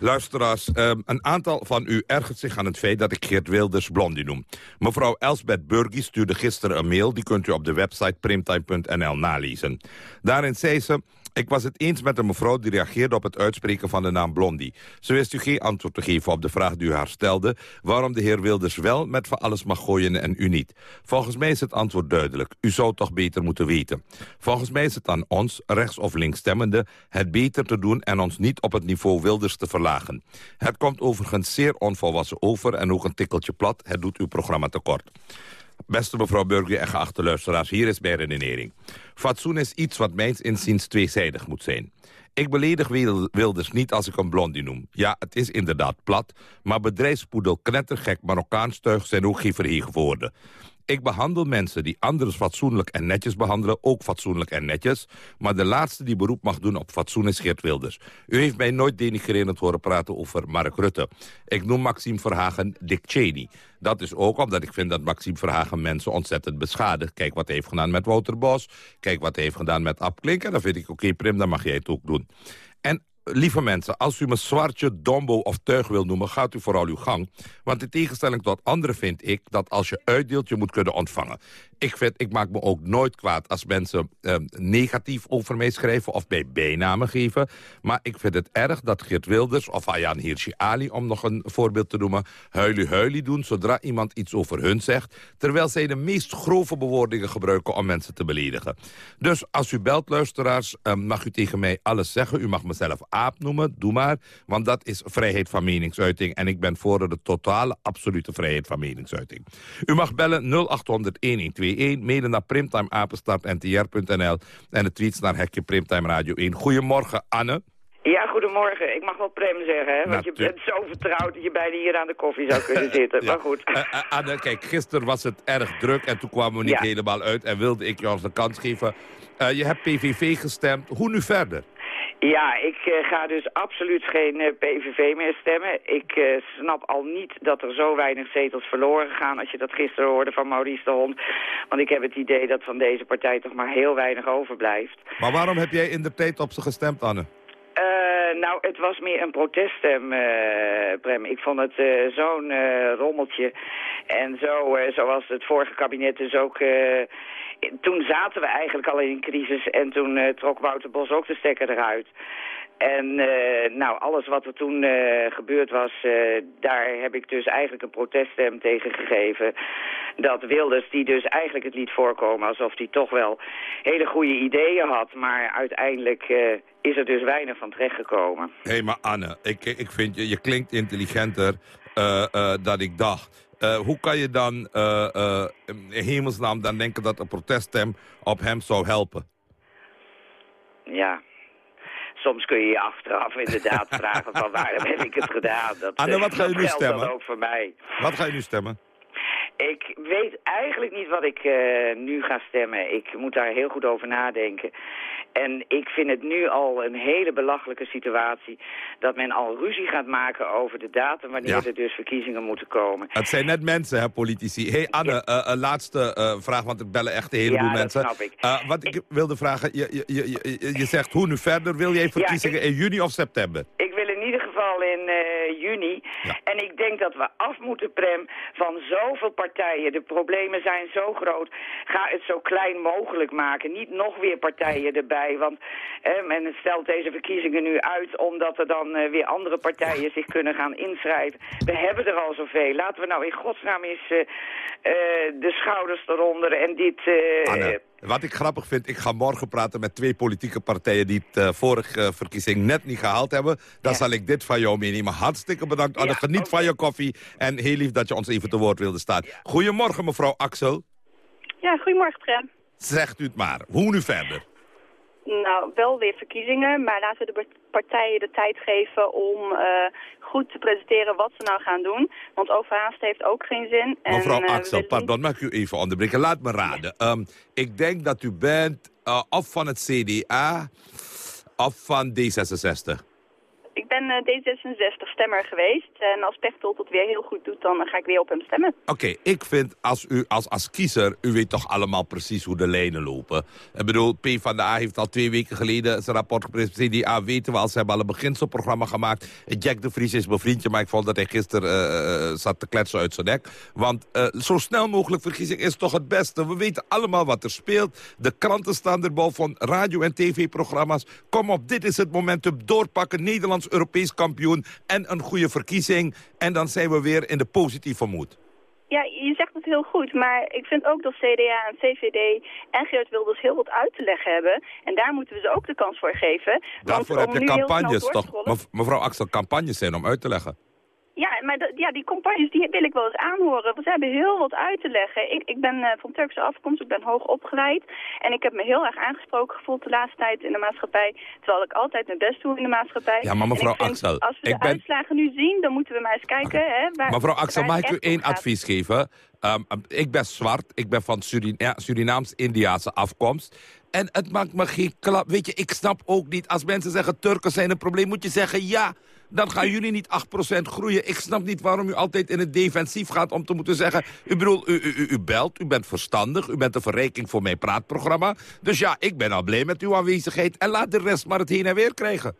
Luisteraars, ehm, een aantal van u ergert zich aan het feit dat ik Geert Wilders Blondie noem. Mevrouw Elsbeth Burgie stuurde gisteren een mail... die kunt u op de website primtime.nl nalezen. Daarin zei ze... Ik was het eens met een mevrouw die reageerde op het uitspreken van de naam Blondie. Ze wist u geen antwoord te geven op de vraag die u haar stelde... waarom de heer Wilders wel met van alles mag gooien en u niet. Volgens mij is het antwoord duidelijk. U zou toch beter moeten weten. Volgens mij is het aan ons, rechts of links stemmende... het beter te doen en ons niet op het niveau Wilders te verlagen. Het komt overigens zeer onvolwassen over en ook een tikkeltje plat. Het doet uw programma tekort. Beste mevrouw Burger en geachte luisteraars, hier is mijn redenering. Fatsoen is iets wat mijns inziens tweezijdig moet zijn. Ik beledig Wil- Wilders niet als ik een blondie noem. Ja, het is inderdaad plat, maar bedrijfspoedel, knettergek, Marokkaanstuig zijn ook geen verhegen woorden. Ik behandel mensen die anderen fatsoenlijk en netjes behandelen... ook fatsoenlijk en netjes. Maar de laatste die beroep mag doen op fatsoen is Geert Wilders. U heeft mij nooit denigrerend horen praten over Mark Rutte. Ik noem Maxime Verhagen Dick Cheney. Dat is ook omdat ik vind dat Maxime Verhagen mensen ontzettend beschadigt. Kijk wat hij heeft gedaan met Wouter Bos. Kijk wat hij heeft gedaan met Ab dan vind ik, oké Prim, dan mag jij het ook doen. En lieve mensen, als u me zwartje, dombo of tuig wil noemen... gaat u vooral uw gang. Want in tegenstelling tot anderen vind ik... dat als je uitdeelt, je moet kunnen ontvangen. Ik, vind, ik maak me ook nooit kwaad als mensen eh, negatief over mij schrijven... of bij bijnamen geven. Maar ik vind het erg dat Geert Wilders of Ayaan Hirsi Ali... om nog een voorbeeld te noemen, huilie-huilie doen... zodra iemand iets over hun zegt... terwijl zij de meest grove bewoordingen gebruiken om mensen te beledigen. Dus als u belt, luisteraars, eh, mag u tegen mij alles zeggen. U mag mezelf aap noemen, doe maar. Want dat is vrijheid van meningsuiting. En ik ben voor de totale, absolute vrijheid van meningsuiting. U mag bellen 0800-1121, mailen naar primtimeapenstaartntr.nl... en de tweets naar Hekje Primtime Radio 1. Goedemorgen, Anne. Ja, goedemorgen. Ik mag wel Prem zeggen, hè? Want je bent zo vertrouwd dat je bijna hier aan de koffie zou kunnen zitten. Maar goed. Uh, uh, Anne, kijk, gisteren was het erg druk en toen kwamen we niet Ja. helemaal uit... en wilde ik jou de kans geven. Uh, je hebt PVV gestemd. Hoe nu verder? Ja, ik eh, ga dus absoluut geen eh, PVV meer stemmen. Ik eh, snap al niet dat er zo weinig zetels verloren gaan... als je dat gisteren hoorde van Maurice de Hond. Want ik heb het idee dat van deze partij toch maar heel weinig overblijft. Maar waarom heb jij in de ze gestemd, Anne? Nou, het was meer een proteststem, Prem. Ik vond het zo'n rommeltje. En zo, zoals het vorige kabinet dus ook... toen zaten we eigenlijk al in een crisis en toen eh, trok Wouter Bos ook de stekker eruit. En eh, nou, alles wat er toen eh, gebeurd was, daar heb ik dus eigenlijk een proteststem tegen gegeven. Dat Wilders, die dus eigenlijk het liet voorkomen alsof hij toch wel hele goede ideeën had. Maar uiteindelijk is er dus weinig van terechtgekomen. Hé, hey, maar Anne, ik, ik vind je, je klinkt intelligenter dan ik dacht. Uh, hoe kan je dan uh, in hemelsnaam dan denken dat een proteststem op hem zou helpen? Ja, soms kun je je achteraf inderdaad vragen van waarom heb ik het gedaan. Dat, Anne, wat ga je nu stemmen? ook voor mij. Wat ga je nu stemmen? Ik weet eigenlijk niet wat ik uh, nu ga stemmen. Ik moet daar heel goed over nadenken. En ik vind het nu al een hele belachelijke situatie... dat men al ruzie gaat maken over de datum... wanneer Ja. er dus verkiezingen moeten komen. Het zijn net mensen, hè, politici. Hé, hey, Anne, ja. uh, laatste uh, vraag, want er bellen echt een heleboel Ja, mensen. snap ik. Wat ik, wilde vragen, je, je, je, je, je zegt hoe nu verder? Wil jij verkiezingen ik- in juni of september? Ik wil in ieder geval in juni. En ik denk dat we af moeten, Prem, van zoveel partijen. De problemen zijn zo groot. Ga het zo klein mogelijk maken. Niet nog weer partijen erbij. Want eh, men stelt deze verkiezingen nu uit... omdat er dan eh, weer andere partijen zich kunnen gaan inschrijven. We hebben er al zoveel. Laten we nou in godsnaam eens eh, eh, de schouders eronder en dit... eh, wat ik grappig vind, ik ga morgen praten met twee politieke partijen... die het uh, vorige verkiezing net niet gehaald hebben. Dan zal ik dit van jou meenemen. Hartstikke bedankt, Anne. Geniet van je koffie. En heel lief dat je ons even te woord wilde staan. Goedemorgen, mevrouw Axel. Ja, goedemorgen, Prem. Zegt u het maar. Hoe nu verder? Nou, wel weer verkiezingen, maar laten we de partijen de tijd geven om uh, goed te presenteren wat ze nou gaan doen. Want overhaast heeft ook geen zin. En, Mevrouw uh, Axel, pardon, mag ik u even onderbreken? Laat me raden. Um, ik denk dat u bent uh, of van het CDA of van D66. Ik ben uh, D66-stemmer geweest. En als Pechtold het weer heel goed doet, dan ga ik weer op hem stemmen. Oké, ik vind als u als, als kiezer... u weet toch allemaal precies hoe de lijnen lopen. Ik bedoel, PvdA heeft al twee weken geleden zijn rapport gepresenteerd. CDA weten we al, ze hebben al een beginselprogramma gemaakt. Jack de Vries is mijn vriendje, maar ik vond dat hij gisteren uh, zat te kletsen uit zijn nek. Want zo snel mogelijk verkiezing is toch het beste. We weten allemaal wat er speelt. De kranten staan er boven, radio- en tv-programma's. Kom op, dit is het momentum. Doorpakken, Nederlands Europees kampioen en een goede verkiezing. En dan zijn we weer in de positieve moed. Ja, je zegt het heel goed, maar ik vind ook dat CDA en VVD en Geert Wilders heel wat uit te leggen hebben. En daar moeten we ze ook de kans voor geven. Daarvoor Want heb je campagnes toch? Mevrouw Axel, campagnes zijn om uit te leggen. Ja, maar ja, die campagnes die wil ik wel eens aanhoren. Want ze hebben heel wat uit te leggen. Ik, ik ben eh, van Turkse afkomst, ik ben hoog opgeleid. En ik heb me heel erg aangesproken gevoeld de laatste tijd in de maatschappij. Terwijl ik altijd mijn best doe in de maatschappij. Ja, maar mevrouw ik vind, Axel, Als we ik de ben- uitslagen nu zien, dan moeten we maar eens kijken. Hè, waar, Mevrouw Axel, mag ik u één advies geven? Um, um, ik ben zwart, ik ben van Surina ja, Surinaams-Indiaanse afkomst. En het maakt me geen klap. Weet je, ik snap ook niet, als mensen zeggen Turken zijn een probleem... moet je zeggen ja, dan gaan jullie niet 8% groeien. Ik snap niet waarom u altijd in het defensief gaat om te moeten zeggen... U bedoel, u, u, u, belt, u bent verstandig, u bent een verrijking voor mijn praatprogramma. Dus ja, ik ben al blij met uw aanwezigheid. En laat de rest maar het heen en weer krijgen.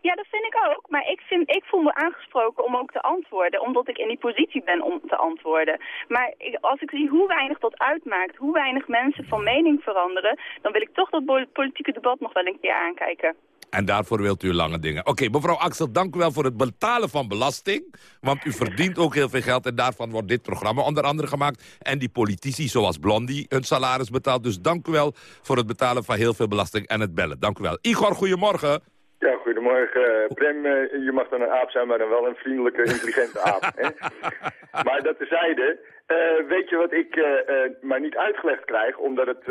Ja, dat vind ik ook. Maar ik, vind, ik voel me aangesproken om ook te antwoorden. Omdat ik in die positie ben om te antwoorden. Maar als ik zie hoe weinig dat uitmaakt, hoe weinig mensen van mening veranderen... dan wil ik toch dat politieke debat nog wel een keer aankijken. En daarvoor wilt u lange dingen. Oké, mevrouw Axel, dank u wel voor het betalen van belasting. Want u verdient ook heel veel geld en daarvan wordt dit programma onder andere gemaakt. En die politici zoals Blondie hun salaris betaalt. Dus dank u wel voor het betalen van heel veel belasting en het bellen. Dank u wel. Igor, goedemorgen. Ja, goedemorgen. Prem, eh, je mag dan een aap zijn, maar dan wel een vriendelijke, intelligente aap. Hè? Maar dat tezijde, eh weet je wat ik eh, maar niet uitgelegd krijg, omdat het...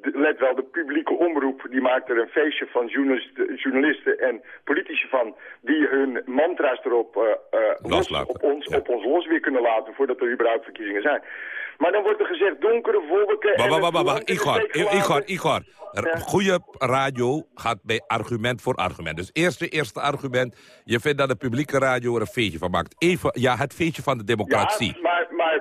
let wel, de publieke omroep die maakt er een feestje van journalisten, journalisten en politici van... die hun mantra's erop los, Loslaten, op, ons, op ons los weer kunnen laten voordat er überhaupt verkiezingen zijn. Maar dan wordt er gezegd donkere wolken... Wacht, en wacht, wacht, wacht. het Igor, Igor. Igor. Goede radio gaat bij argument voor argument. Dus eerste, eerste argument. Je vindt dat de publieke radio er een feestje van maakt. Even, ja, het feestje van de democratie. Ja,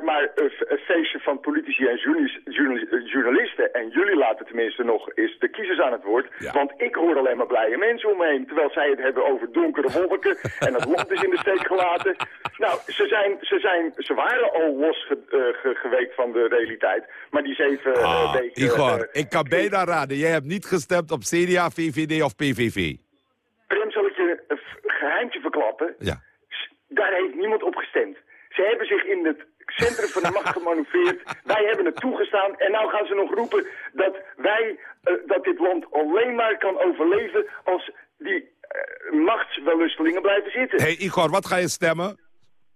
maar, een, feestje van politici en eh, journalisten... en jullie laten tenminste nog eens de kiezers aan het woord. Want ik hoor alleen maar blije mensen om me heen... terwijl zij het hebben over donkere wolken... en het land is in de steek gelaten. Nou, ze, zijn, ze, zijn, ze waren al losgeweekt van de realiteit... maar die zeven eh, Ah, weken... Igor, eh, ik kan bijna raden. Jij hebt niet gestemd op CDA, VVD of PVV. Prim, zal ik je een geheimtje verklappen? Ja. Daar heeft niemand op gestemd. Ze hebben zich in het centrum van de macht gemanoeuvreerd. Wij hebben het toegestaan. En nou gaan ze nog roepen dat wij, eh, dat dit land alleen maar kan overleven als die eh, machtswellustelingen blijven zitten. hey Igor, wat ga je stemmen?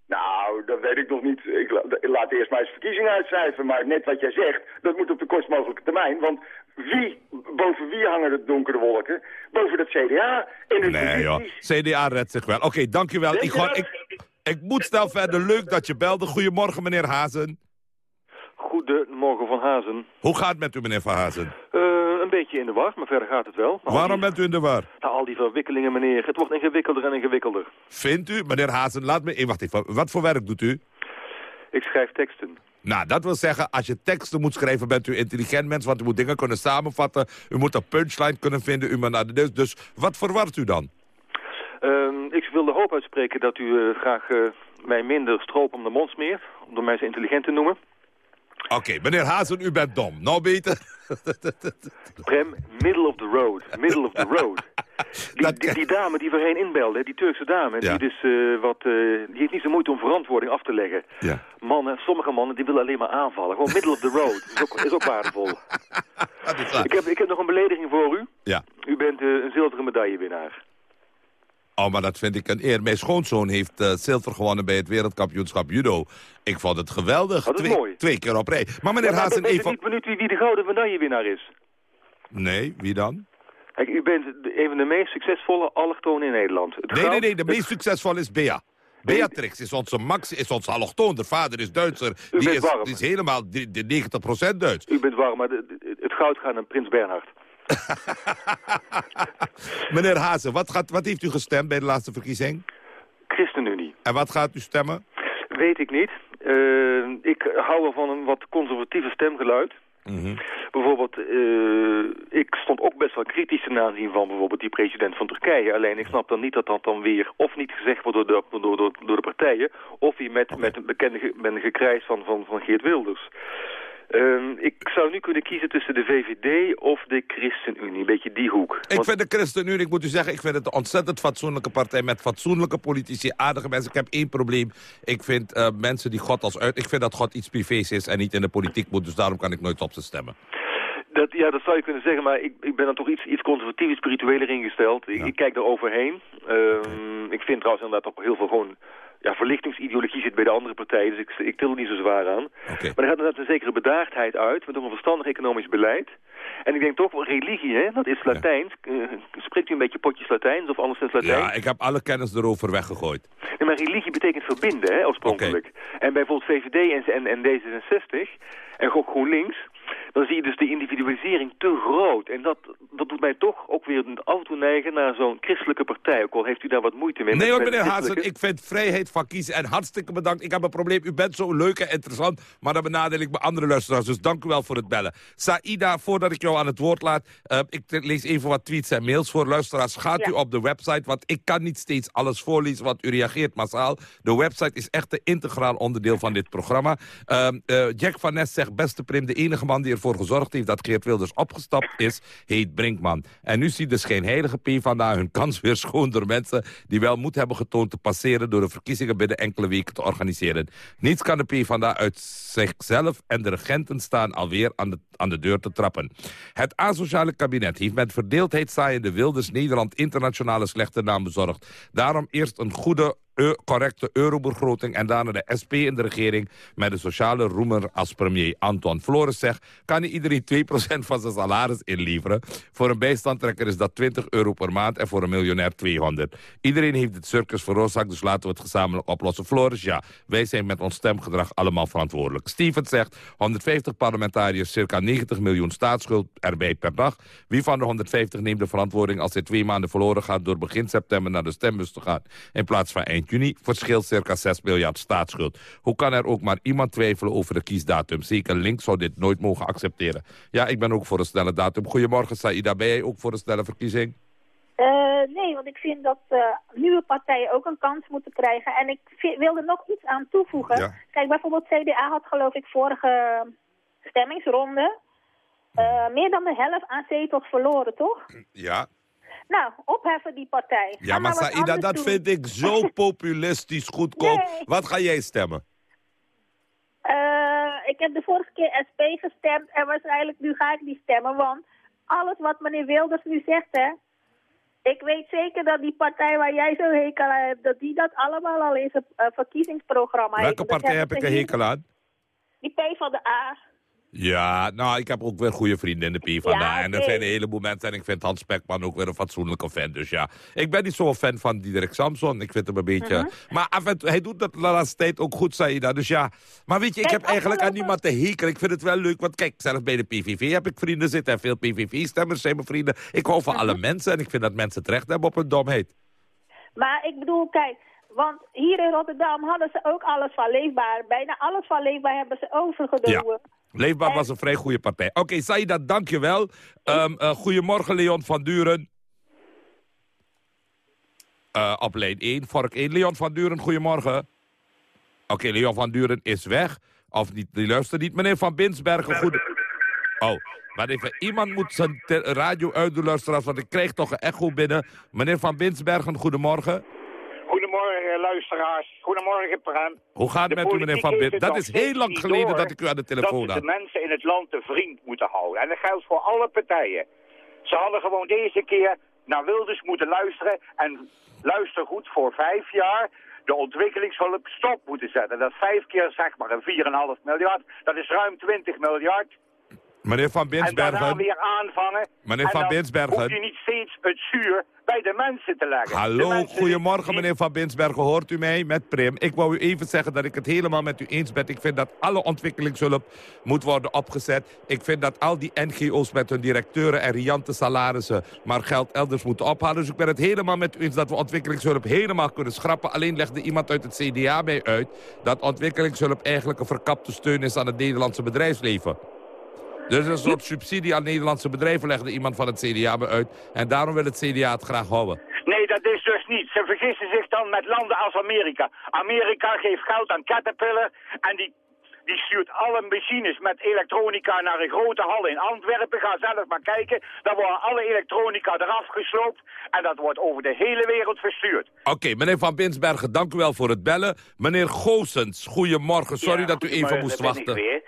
Nou, dat weet ik nog niet. Ik la- ik laat eerst maar eens verkiezingen uitschrijven. Maar net wat jij zegt, dat moet op de kortst mogelijke termijn. Want wie, boven wie hangen de donkere wolken? Boven het CDA en hun Nee joh. CDA redt zich wel. Oké, dankjewel Igor. Ik, ik moet snel verder. Leuk dat je belde. Goedemorgen meneer Hazen. Goedemorgen Van Hazen. Hoe gaat het met u meneer Van Hazen? Eh, een beetje in de war, maar verder gaat het wel. Maar Waarom die- bent u in de war? Nou, al die verwikkelingen, meneer. Het wordt ingewikkelder en ingewikkelder. Vindt u, meneer Hazen, laat me... Wacht even, wat voor werk doet u? Ik schrijf teksten. Nou, dat wil zeggen, als je teksten moet schrijven, bent u intelligent mens, want u moet dingen kunnen samenvatten. U moet een punchline kunnen vinden. U moet naar de dus, dus wat verwart u dan? Ehm, ik wil de hoop uitspreken dat u eh, graag eh, mij minder stroop om de mond smeert. Om mij zo intelligent te noemen. Oké, meneer Hazen, u bent dom. Nou beter. Prem, middle of the road. Middle of the road. Die, die, die dame die voorheen inbelde, die Turkse dame, Ja. die, dus, eh, wat, die heeft niet zo moeite om verantwoording af te leggen. Ja. Mannen, sommige mannen die willen alleen maar aanvallen. Gewoon middle of the road. Is ook, is ook waardevol. Ik heb, ik heb nog een belediging voor u. Ja. U bent een zilveren medaillewinnaar. Oh, maar dat vind ik een eer. Mijn schoonzoon heeft eh, zilver gewonnen bij het wereldkampioenschap judo. Ik vond het geweldig. Dat is twee, mooi. twee keer op rij. Maar meneer Maar Hazen, even... niet benieuwd wie, de gouden medaillewinnaar is? Nee, wie dan? Kijk, u bent de- een van de meest succesvolle allochtonen in Nederland. Het Nee, goud- nee, nee, de meest succesvolle is Bea. Beatrix is onze max, is onze allochtoon. De vader is Duitser. U Die bent is, warm. die is helemaal die 90% Duits. U bent warm, maar de- de- het goud gaat naar Prins Bernhard. Meneer Hazen, wat, gaat, wat heeft u gestemd bij de laatste verkiezing? ChristenUnie. En wat gaat u stemmen? Weet ik niet. Eh, ik hou wel van een wat conservatieve stemgeluid. Mhm. Bijvoorbeeld, eh, ik stond ook best wel kritisch ten aanzien van bijvoorbeeld die president van Turkije. Alleen ik snap dan niet dat dat dan weer of niet gezegd wordt door de, door, door, door de partijen... of weer met, met een bekende ge- met een gekrijs van, van, van Geert Wilders. Ehm, ik zou nu kunnen kiezen tussen de VVD of de ChristenUnie. Een beetje die hoek. Ik vind de ChristenUnie, ik moet u zeggen, ik vind het een ontzettend fatsoenlijke partij met fatsoenlijke politici, aardige mensen. Ik heb één probleem. Ik vind eh, mensen die God als uit... Ik vind dat God iets privés is en niet in de politiek moet, dus daarom kan ik nooit op ze stemmen. Dat, ja, dat zou je kunnen zeggen, maar ik, ik ben er toch iets, iets conservatief, spiritueler ingesteld. Ik, ik kijk er overheen. Ehm, Ik vind trouwens inderdaad ook heel veel gewoon... Ja, verlichtingsideologie zit bij de andere partijen, dus ik, ik til er niet zo zwaar aan. Maar er gaat inderdaad een zekere bedaardheid uit, met een verstandig economisch beleid. En ik denk toch, wel religie, hè, dat is Latijns. Eh, spreekt u een beetje potjes Latijns of anderszins Latijns? Ja, ik heb alle kennis erover weggegooid. Nee, maar religie betekent verbinden, hè, oorspronkelijk. En bij bijvoorbeeld VVD en, en, en D66, en ook GroenLinks, dan zie je dus de individualisering te groot. En dat, dat doet mij toch ook weer af en toe neigen naar zo'n christelijke partij. Ook al heeft u daar wat moeite mee. Nee hoor, meneer Hazen, ik vind vrijheid van kiezen. En hartstikke bedankt. Ik heb een probleem. U bent zo leuk en interessant. Maar dan benadeel ik mijn andere luisteraars. Dus dank u wel voor het bellen. Saida, voordat ik jou aan het woord laat. eh, ik lees even wat tweets en mails voor. Luisteraars, gaat u op de website. Want ik kan niet steeds alles voorlezen, want u reageert massaal. De website is echt een integraal onderdeel van dit programma. Ehm, eh, Jack van Ness zegt, beste Prim, de enige man die ervoor gezorgd heeft dat Geert Wilders opgestapt is, heet Brinkman. En nu ziet de schijnheilige P vandaag hun kans weer schoon door mensen die wel moed hebben getoond te passeren door de verkiezingen binnen enkele weken te organiseren. Niets kan de P vandaag uit zichzelf en de regenten staan alweer aan de, aan de deur te trappen. Het asociale kabinet heeft met verdeeldheid saaiende Wilders Nederland internationale slechte naam bezorgd. Daarom eerst een goede correcte eurobegroting en daarna de SP in de regering met de sociale roemer als premier Anton Flores zegt, kan iedereen 2% van zijn salaris inleveren. Voor een bijstandtrekker is dat 20 euro per maand en voor een miljonair 200. Iedereen heeft het circus veroorzaakt, dus laten we het gezamenlijk oplossen. Flores, ja, wij zijn met ons stemgedrag allemaal verantwoordelijk. Stevens zegt, 150 parlementariërs, circa 90 miljoen staatsschuld erbij per dag. Wie van de 150 neemt de verantwoording als hij twee maanden verloren gaat door begin september naar de stembus te gaan in plaats van eind juni? Verschilt circa 6 miljard staatsschuld. Hoe kan er ook maar iemand twijfelen over de kiesdatum? Zeker links zou dit nooit mogen accepteren. Ja, ik ben ook voor een snelle datum. Goedemorgen, Saïda. Ben jij ook voor een snelle verkiezing? Eh, nee, want ik vind dat eh, nieuwe partijen ook een kans moeten krijgen. En ik wil er nog iets aan toevoegen. Kijk, bijvoorbeeld CDA had geloof ik vorige stemmingsronde eh, meer dan de helft aan zetels verloren, toch? Ja. Nou, opheffen die partij. Ja, maar Saïda, dat doen. vind ik zo populistisch goedkoop. Nee. Wat ga jij stemmen? Eh, ik heb de vorige keer SP gestemd en waarschijnlijk nu ga ik niet stemmen, want alles wat meneer Wilders nu zegt, hè. Ik weet zeker dat die partij waar jij zo hekel aan hebt, dat die dat allemaal al in zijn eh, verkiezingsprogramma heeft. Welke partij heb ik een hekel aan? Die P van de A. Ja, nou, ik heb ook weer goede vrienden in de PvdA. Ja, En er zijn een heleboel mensen. En ik vind Hans Spekman ook weer een fatsoenlijke fan. Dus ja, ik ben niet zo'n fan van Diederik Samson. Ik vind hem een beetje... Mhm. Maar af en toe, hij doet dat de laatste tijd ook goed, Saïda. Dus ja, maar weet je, ik Kijk, heb eigenlijk aan niemand te hekelen. Ik vind het wel leuk, want kijk, zelfs bij de PVV heb ik vrienden zitten. En veel PVV-stemmers zijn mijn vrienden. Ik hou van Mhm. alle mensen en ik vind dat mensen het recht hebben op hun domheid. Maar ik bedoel, kijk, want hier in Rotterdam hadden ze ook alles van Leefbaar. Bijna alles van Leefbaar hebben ze overgedoken. Leefbaar was een vrij goede partij. Oké, Saïda, dank je wel. Ehm, eh, goedemorgen, Leon van Duren. Eh, op lijn 1, vork 1. Leon van Duren, goedemorgen. Oké, Leon van Duren is weg. Of niet, die luistert niet. Meneer Van Binsbergen, goed... Oh, maar even, iemand moet zijn radio uitdoen, luisteraars, want ik kreeg toch een echo binnen. Meneer Van Binsbergen, goedemorgen. Goedemorgen, luisteraars. Goedemorgen, Prem. Hoe gaat het met u, meneer Van het Dat is heel lang geleden door dat ik u aan de telefoon Dat had. ze de mensen in het land te vriend moeten houden. En dat geldt voor alle partijen. Ze hadden gewoon deze keer naar Wilders moeten luisteren. En luister goed, voor vijf jaar de ontwikkelingshulp stop moeten zetten. Dat vijf keer zeg maar een 4,5 miljard. Dat is ruim 20 miljard. Meneer Van En daarna Binsbergen. weer aanvangen. Meneer En Van Binsbergen. hoef je niet steeds het zuur bij de mensen te leggen. Hallo, goedemorgen meneer Van Binsbergen. Hoort u mij met Prim? Ik wou u even zeggen dat ik het helemaal met u eens ben. Ik vind dat alle ontwikkelingshulp moet worden opgezet. Ik vind dat al die NGO's met hun directeuren en riante salarissen... maar geld elders moeten ophalen. Dus ik ben het helemaal met u eens dat we ontwikkelingshulp helemaal kunnen schrappen. Alleen legde iemand uit het CDA mij uit... dat ontwikkelingshulp eigenlijk een verkapte steun is aan het Nederlandse bedrijfsleven. Dus een soort subsidie aan Nederlandse bedrijven legde iemand van het CDA me uit. En daarom wil het CDA het graag houden. Nee, dat is dus niet. Ze vergissen zich dan met landen als Amerika. Amerika geeft geld aan Caterpillar en die, die stuurt alle machines met elektronica naar een grote hal in Antwerpen. Ga zelf maar kijken. Dan worden alle elektronica eraf gesloopt en dat wordt over de hele wereld verstuurd. Oké, meneer Van Binsbergen, dank u wel voor het bellen. Meneer Goosens, goedemorgen. Sorry Ja, dat u even moest wachten.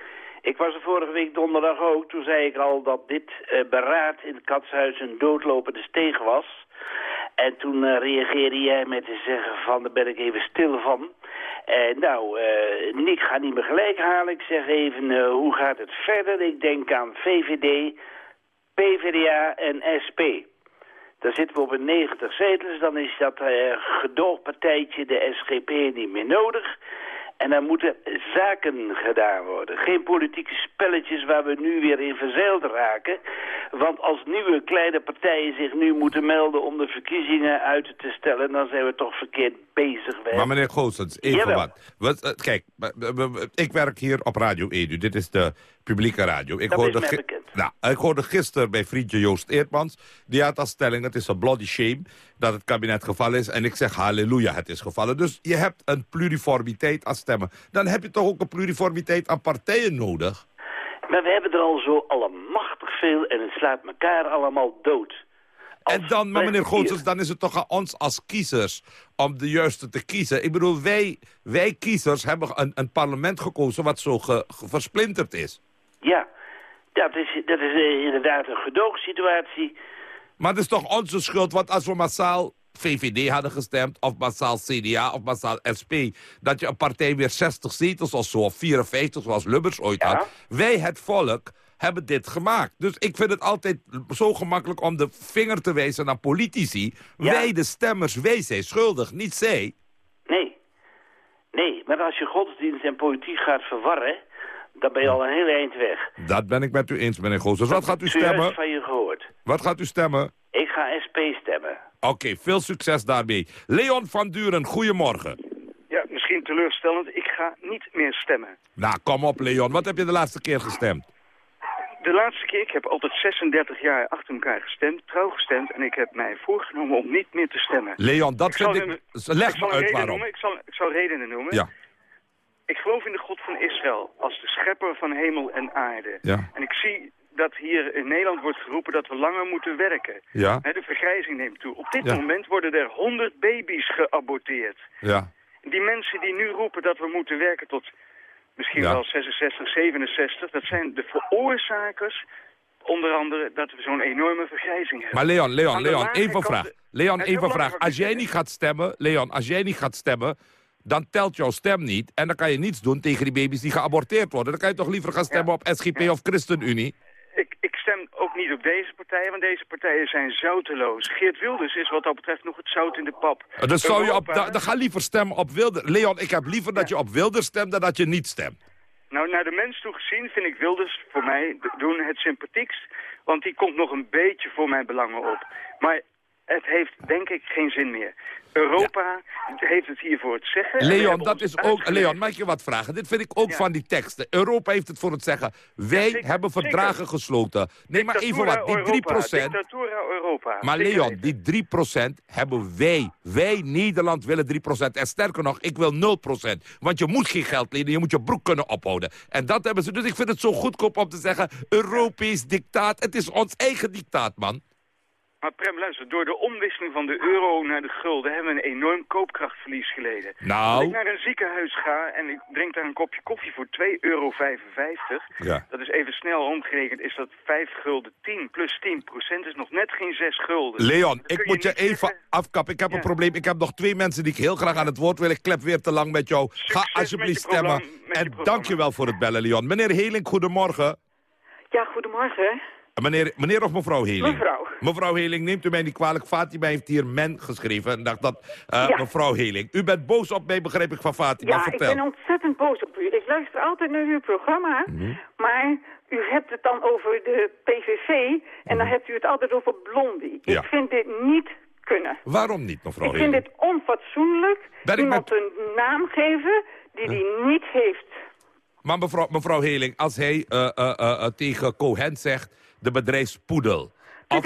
Ik, was er vorige week donderdag ook. Toen zei ik al dat dit eh, beraad in het katshuis een doodlopende steeg was. En toen eh, reageerde jij met te zeggen van, daar ben ik even stil van. En nou, eh Nick gaat niet meer gelijk halen. Ik zeg even, hoe gaat het verder? Ik denk aan VVD, PvdA en SP. Daar zitten we op een 90 zetels. Dan is dat gedoogpartijtje, de SGP, niet meer nodig. En er moeten zaken gedaan worden. Geen politieke spelletjes waar we nu weer in verzeild raken. Want als nieuwe kleine partijen zich nu moeten melden om de verkiezingen uit te stellen... dan zijn we toch verkeerd bezig. Maar meneer Goossens, even Jawel. wat. wat eh, kijk, ik werk hier op Radio Edu. Dit is de publieke radio. Ik Dat hoorde is mij gi- bekend. Nou, ik hoorde gisteren bij vriendje Joost Eertmans... die had als stelling, het is een bloody shame dat het kabinet gevallen is. En ik zeg, halleluja, het is gevallen. Dus je hebt een pluriformiteit aan stemmen. Dan heb je toch ook een pluriformiteit aan partijen nodig? Maar we hebben er al zo allemachtig veel en het slaat elkaar allemaal dood. En dan, maar meneer. Goossens, dan is het toch aan ons als kiezers om de juiste te kiezen. Ik bedoel, wij, wij kiezers hebben een, een parlement gekozen wat zo ge- ge- versplinterd is. Ja, dat is, dat is eh, inderdaad een gedoogsituatie. Maar het is toch onze schuld, want als we massaal VVD hadden gestemd... of massaal CDA of massaal SP... dat je een partij weer 60 zetels of zo, of 54 zoals Lubbers ooit had... wij, het volk, hebben dit gemaakt. Dus ik vind het altijd zo gemakkelijk om de vinger te wijzen naar politici. Wij, de stemmers, wij zijn schuldig, niet zij. Nee. Nee, maar als je godsdienst en politiek gaat verwarren... dan ben je al een heel eind weg. Dat ben ik met u eens, meneer Goossens. Wat gaat u stemmen? van je gehoord. Wat gaat u stemmen? Ik ga SP stemmen. Oké, veel succes daarmee. Leon van Duren, goedemorgen. Ja, misschien teleurstellend. Ik ga niet meer stemmen. Nou, kom op Leon. Wat heb je de laatste keer gestemd? De laatste keer, ik heb altijd 36 jaar achter elkaar gestemd, trouw gestemd. En ik heb mij voorgenomen om niet meer te stemmen. Leon, dat vind een- ik... Leg ik zal me uit waarom. Noemen. Ik, zal, ik zal redenen noemen. Ja. Ik geloof in de God van Israël als de schepper van hemel en aarde. Ja. En ik zie dat hier in Nederland wordt geroepen dat we langer moeten werken. Ja. De vergrijzing neemt toe. Op dit Ja. moment worden er 100 baby's geaborteerd. Ja. Die mensen die nu roepen dat we moeten werken tot misschien wel 66, 67... dat zijn de veroorzakers, onder andere, dat we zo'n enorme vergrijzing hebben. Maar Leon, Leon, Leon, even kant- vraag. Leon, even heel vraag. Als jij niet gaat stemmen, Leon, als jij niet gaat stemmen... dan telt jouw stem niet. En dan kan je niets doen tegen die baby's die geaborteerd worden. Dan kan je toch liever gaan stemmen op SGP of ChristenUnie? Ik, ik stem ook niet op deze partijen, want deze partijen zijn zouteloos. Geert Wilders is wat dat betreft nog het zout in de pap. Dan, zou je op, dan, dan ga liever stemmen op Wilders. Leon, ik heb liever dat je op Wilders stemt dan dat je niet stemt. Nou, naar de mens toe gezien vind ik Wilders voor mij doen het sympathiekst. Want die komt nog een beetje voor mijn belangen op. Maar het heeft denk ik geen zin meer. Europa heeft het hier voor het zeggen. Leon, dat is ook... Leon, mag ik je wat vragen? Dit vind ik ook van die teksten. Europa heeft het voor het zeggen. Wij hebben verdragen gesloten. Nee, maar even wat. Die 3 Europa, procent... Dictatura Europa. Maar Zeker Leon, die 3% hebben wij. Wij, Nederland, willen 3%. En sterker nog, ik wil 0%. Want je moet geen geld lenen, je moet je broek kunnen ophouden. En dat hebben ze. Dus ik vind het zo goedkoop om te zeggen... Europees dictaat. Het is ons eigen dictaat, man. Maar Prem, luister, door de omwisseling van de euro naar de gulden hebben we een enorm koopkrachtverlies geleden. Nou. Als ik naar een ziekenhuis ga en ik drink daar een kopje koffie voor 2,55 euro, Ja. dat is even snel omgerekend, is dat 5 gulden 10 plus 10 procent is nog net geen 6 gulden. Leon, ik moet je even zeggen- afkappen. Ik heb een probleem. Ik heb nog twee mensen die ik heel graag aan het woord wil. Ik klep weer te lang met jou. Ga alsjeblieft je stemmen. je En programma. dank je wel voor het bellen, Leon. Meneer Heling, goedemorgen. Ja, goedemorgen. Meneer, meneer of mevrouw Heling? Mevrouw. Mevrouw Heling, neemt u mij niet kwalijk. Fatima heeft hier men geschreven. En dacht dat, eh, Ja. mevrouw Heling. U bent boos op mij, begreep ik van Fatima. Ja, ik ben ontzettend boos op u. Ik luister altijd naar uw programma, Mhm. maar u hebt het dan over de PVV en dan hebt u het altijd over Blondie. Mhm. Ja. Ik vind dit niet kunnen. Waarom niet, mevrouw ik vind dit onfatsoenlijk. Ben Iemand een naam geven die die niet heeft. Maar mevrouw, mevrouw Heling, als hij eh, eh, tegen Cohen zegt de bedrijfspoedel.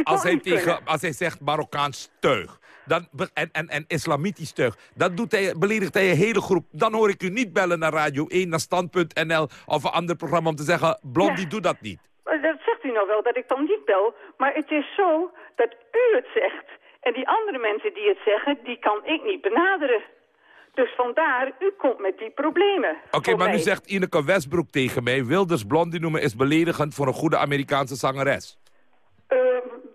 Als hij, tegen, als hij zegt Marokkaans teug. Dan, en, en, en islamitisch teug. Dan doet hij, beledigt hij een hele groep. Dan hoor ik u niet bellen naar Radio 1, naar Stand.nl of een ander programma om te zeggen... Blondie, Ja. doe dat niet. Dat zegt u nou wel dat ik dan niet bel, maar het is zo dat u het zegt. En die andere mensen die het zeggen, die kan ik niet benaderen. Dus vandaar, u komt met die problemen. Oké, maar nu zegt Ineke Westbroek tegen mij... Wilders Blondie noemen is beledigend voor een goede Amerikaanse zangeres. Eh,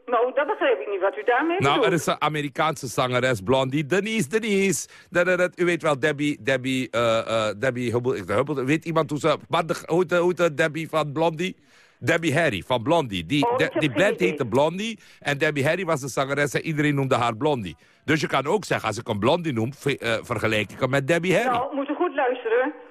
nou, dat begrijp ik niet wat u daarmee Nou, bedoelt. er is een Amerikaanse zangeres, Blondie. Denise, Denise. Dat, u weet wel, Debbie, Debbie, eh eh Debbie Hubbel, ik- Hubbel. Weet iemand hoe ze... Hoe, de, Debbie van Blondie? Debbie Harry van Blondie. Die, Oh, de- die band heette Blondie. En Debbie Harry was de zangeres en iedereen noemde haar Blondie. Dus je kan ook zeggen, als ik een Blondie noem, eh, vergelijk ik hem met Debbie Harry. Nou, moet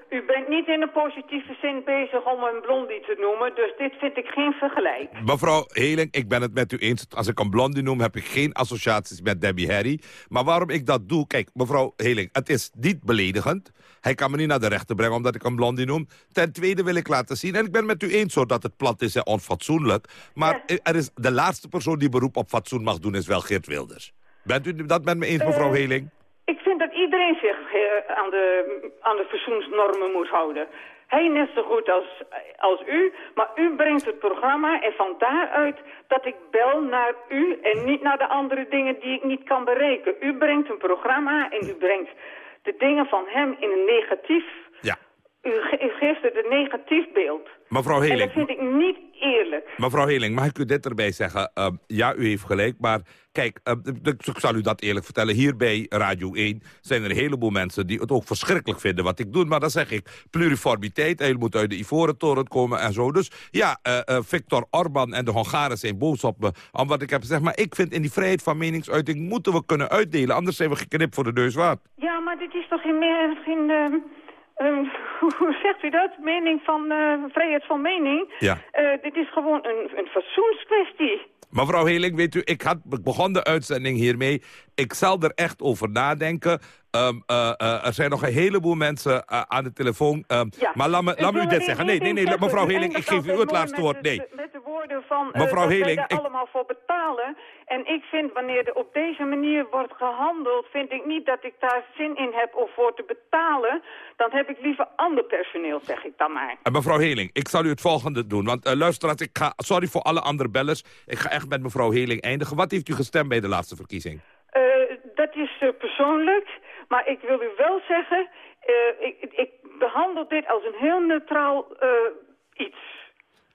u bent niet in een positieve zin bezig om een blondie te noemen, dus dit vind ik geen vergelijk. Mevrouw Heling, ik ben het met u eens. Als ik een blondie noem, heb ik geen associaties met Debbie Harry. Maar waarom ik dat doe... Kijk, mevrouw Heling, het is niet beledigend. Hij kan me niet naar de rechter brengen omdat ik een blondie noem. Ten tweede wil ik laten zien, en ik ben met u eens hoor, dat het plat is en onfatsoenlijk. Maar er is, de laatste persoon die beroep op fatsoen mag doen is wel Geert Wilders. Bent u dat met me eens, mevrouw Eh, Heling? Ik vind dat iedereen zich eh, aan, de, aan de fatsoensnormen moet houden. Hij net zo goed als, als u, maar u brengt het programma en van daaruit dat ik bel naar u en niet naar de andere dingen die ik niet kan bereiken. U brengt een programma en u brengt de dingen van hem in een negatief... Ja. U, ge- u geeft het een negatief beeld. Mevrouw En Heling, dat vind ik niet eerlijk. Mevrouw Heling, mag ik u dit erbij zeggen? Uh, ja, u heeft gelijk, maar kijk, uh, ik zal u dat eerlijk vertellen. Hier bij Radio 1 zijn er een heleboel mensen die het ook verschrikkelijk vinden wat ik doe. Maar dan zeg ik, pluriformiteit, hij moet uit de Ivoren Toren komen en zo. Dus ja, uh, Viktor Orban en de Hongaren zijn boos op me om wat ik heb gezegd. Maar ik vind in die vrijheid van meningsuiting moeten we kunnen uitdelen. Anders zijn we geknipt voor de neus waard. Ja, maar dit is toch geen meer... Geen, uh... Um, hoe zegt u dat? Mening van uh, vrijheid van mening. Ja. Uh, dit is gewoon een, een fatsoenskwestie. Mevrouw Heling, weet u, ik, had, ik begon de uitzending hiermee. Ik zal er echt over nadenken. Um, uh, uh, er zijn nog een heleboel mensen uh, aan de telefoon. Um, ja. Maar laat me, laat me u dit zeggen. Nee, nee, nee, mevrouw Heling, ik geef u het laatste woord. Nee. Met de, met de woorden van mevrouw Heling, er ik... allemaal voor betalen. En ik vind, wanneer er op deze manier wordt gehandeld... vind ik niet dat ik daar zin in heb om voor te betalen. Dan heb ik liever ander personeel, zeg ik dan maar. mevrouw Heling, ik zal u het volgende doen. Want luister, als ik ga, sorry voor alle andere bellers. Ik ga echt met mevrouw Heling eindigen. Wat heeft u gestemd bij de laatste verkiezing? Dat is persoonlijk... Maar ik wil u wel zeggen, uh, ik, ik, behandel dit als een heel neutraal uh, iets.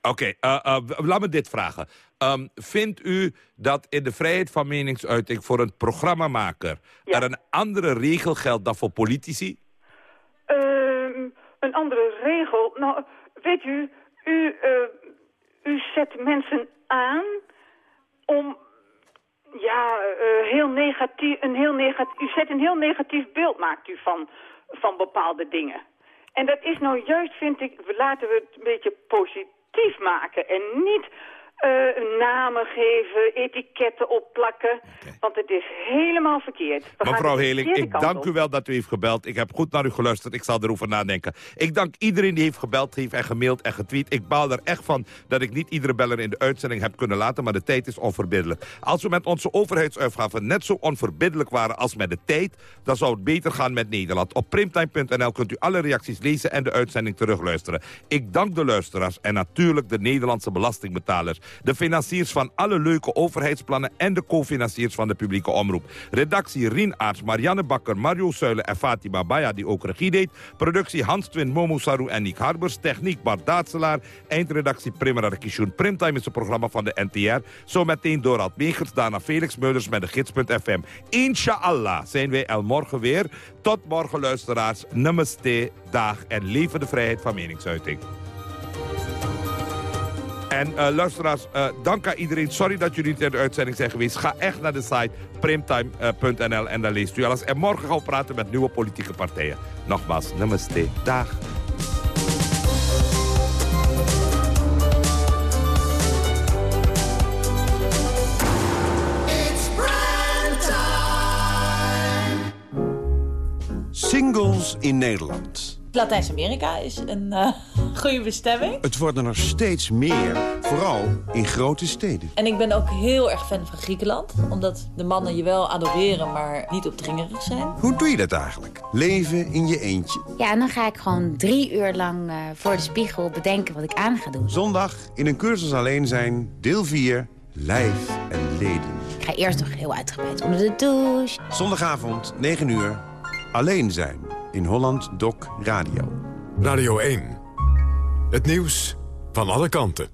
Oké, okay, laat me dit vragen. Um, vindt u dat in de vrijheid van meningsuiting voor een programmamaker... Ja. er een andere regel geldt dan voor politici? Ehm, een andere regel? Nou, weet u, u, u zet mensen aan om ja, uh, heel negatief, een heel negatief, u zet een heel negatief beeld, maakt u van, van bepaalde dingen. En dat is nou juist, vind ik, laten we het een beetje positief maken en niet namen geven, etiketten opplakken, okay. want het is helemaal verkeerd. We Mevrouw Heling, ik dank op. u wel dat u heeft gebeld. Ik heb goed naar u geluisterd, ik zal erover nadenken. Ik dank iedereen die heeft gebeld, heeft en gemaild en getweet. Ik baal er echt van dat ik niet iedere beller in de uitzending heb kunnen laten, maar de tijd is onverbiddelijk. Als we met onze overheidsuitgaven net zo onverbiddelijk waren als met de tijd, dan zou het beter gaan met Nederland. Op primtime.nl kunt u alle reacties lezen en de uitzending terugluisteren. Ik dank de luisteraars en natuurlijk de Nederlandse belastingbetalers de van alle leuke overheidsplannen... en de co-financiers van de publieke omroep. Redactie Rien Aarts, Marianne Bakker, Mario Suilen en Fatima Baya... die ook regie deed. Productie Hans Twin, Momo Saru en Nick Harbers. Techniek Bart Daatselaar. Eindredactie Primera Rekishun. Primtime is een programma van de NTR. Zometeen Dorald Megers, daarna Felix Meurders met de gids.fm. Inshallah zijn wij el morgen weer. Tot morgen luisteraars. Namaste, dag en leven de vrijheid van meningsuiting. En uh, luisteraars, uh, dank aan iedereen. Sorry dat jullie niet in de uitzending zijn geweest. Ga echt naar de site primtime.nl en daar leest u alles. En morgen gaan we praten met nieuwe politieke partijen. Nogmaals, namaste. Dag. Singles in Nederland. Latijns-Amerika is een uh, goede bestemming. Het worden er steeds meer, vooral in grote steden. En ik ben ook heel erg fan van Griekenland. Omdat de mannen je wel adoreren, maar niet opdringerig zijn. Hoe doe je dat eigenlijk? Leven in je eentje? Ja, en dan ga ik gewoon drie uur lang uh, voor de spiegel bedenken wat ik aan ga doen. Zondag in een cursus alleen zijn, deel 4, lijf en leden. Ik ga eerst nog heel uitgebreid onder de douche. Zondagavond, 9 uur, alleen zijn in Holland Doc Radio. Radio 1. Het nieuws van alle kanten.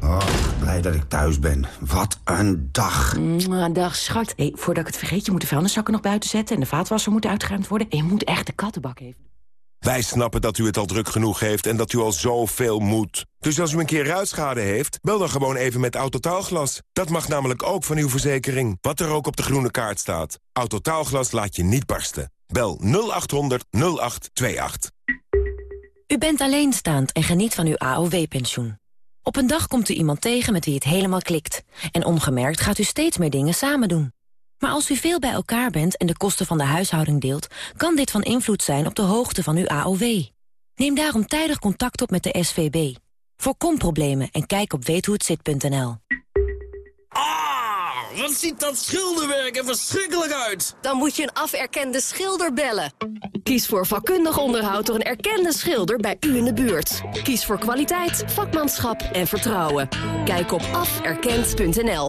Oh, blij dat ik thuis ben. Wat een dag. Een dag, schat. Hey, voordat ik het vergeet, je moet de vuilniszakken nog buiten zetten... en de vaatwasser moet uitgeruimd worden. En je moet echt de kattenbak even... Wij snappen dat u het al druk genoeg heeft en dat u al zoveel moet. Dus als u een keer ruitschade heeft, bel dan gewoon even met Autotaalglas. Dat mag namelijk ook van uw verzekering, wat er ook op de groene kaart staat. Autotaalglas laat je niet barsten. Bel 0800 0828. U bent alleenstaand en geniet van uw AOW-pensioen. Op een dag komt u iemand tegen met wie het helemaal klikt. En ongemerkt gaat u steeds meer dingen samen doen. Maar als u veel bij elkaar bent en de kosten van de huishouding deelt... kan dit van invloed zijn op de hoogte van uw AOW. Neem daarom tijdig contact op met de SVB. Voorkom problemen en kijk op weethohetzit.nl. Ah, wat ziet dat schilderwerk er verschrikkelijk uit! Dan moet je een aferkende schilder bellen. Kies voor vakkundig onderhoud door een erkende schilder bij u in de buurt. Kies voor kwaliteit, vakmanschap en vertrouwen. Kijk op aferkend.nl.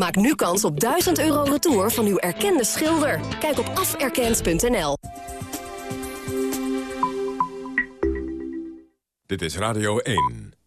Maak nu kans op 1000 euro retour van uw erkende schilder. Kijk op aferkend.nl. Dit is Radio 1.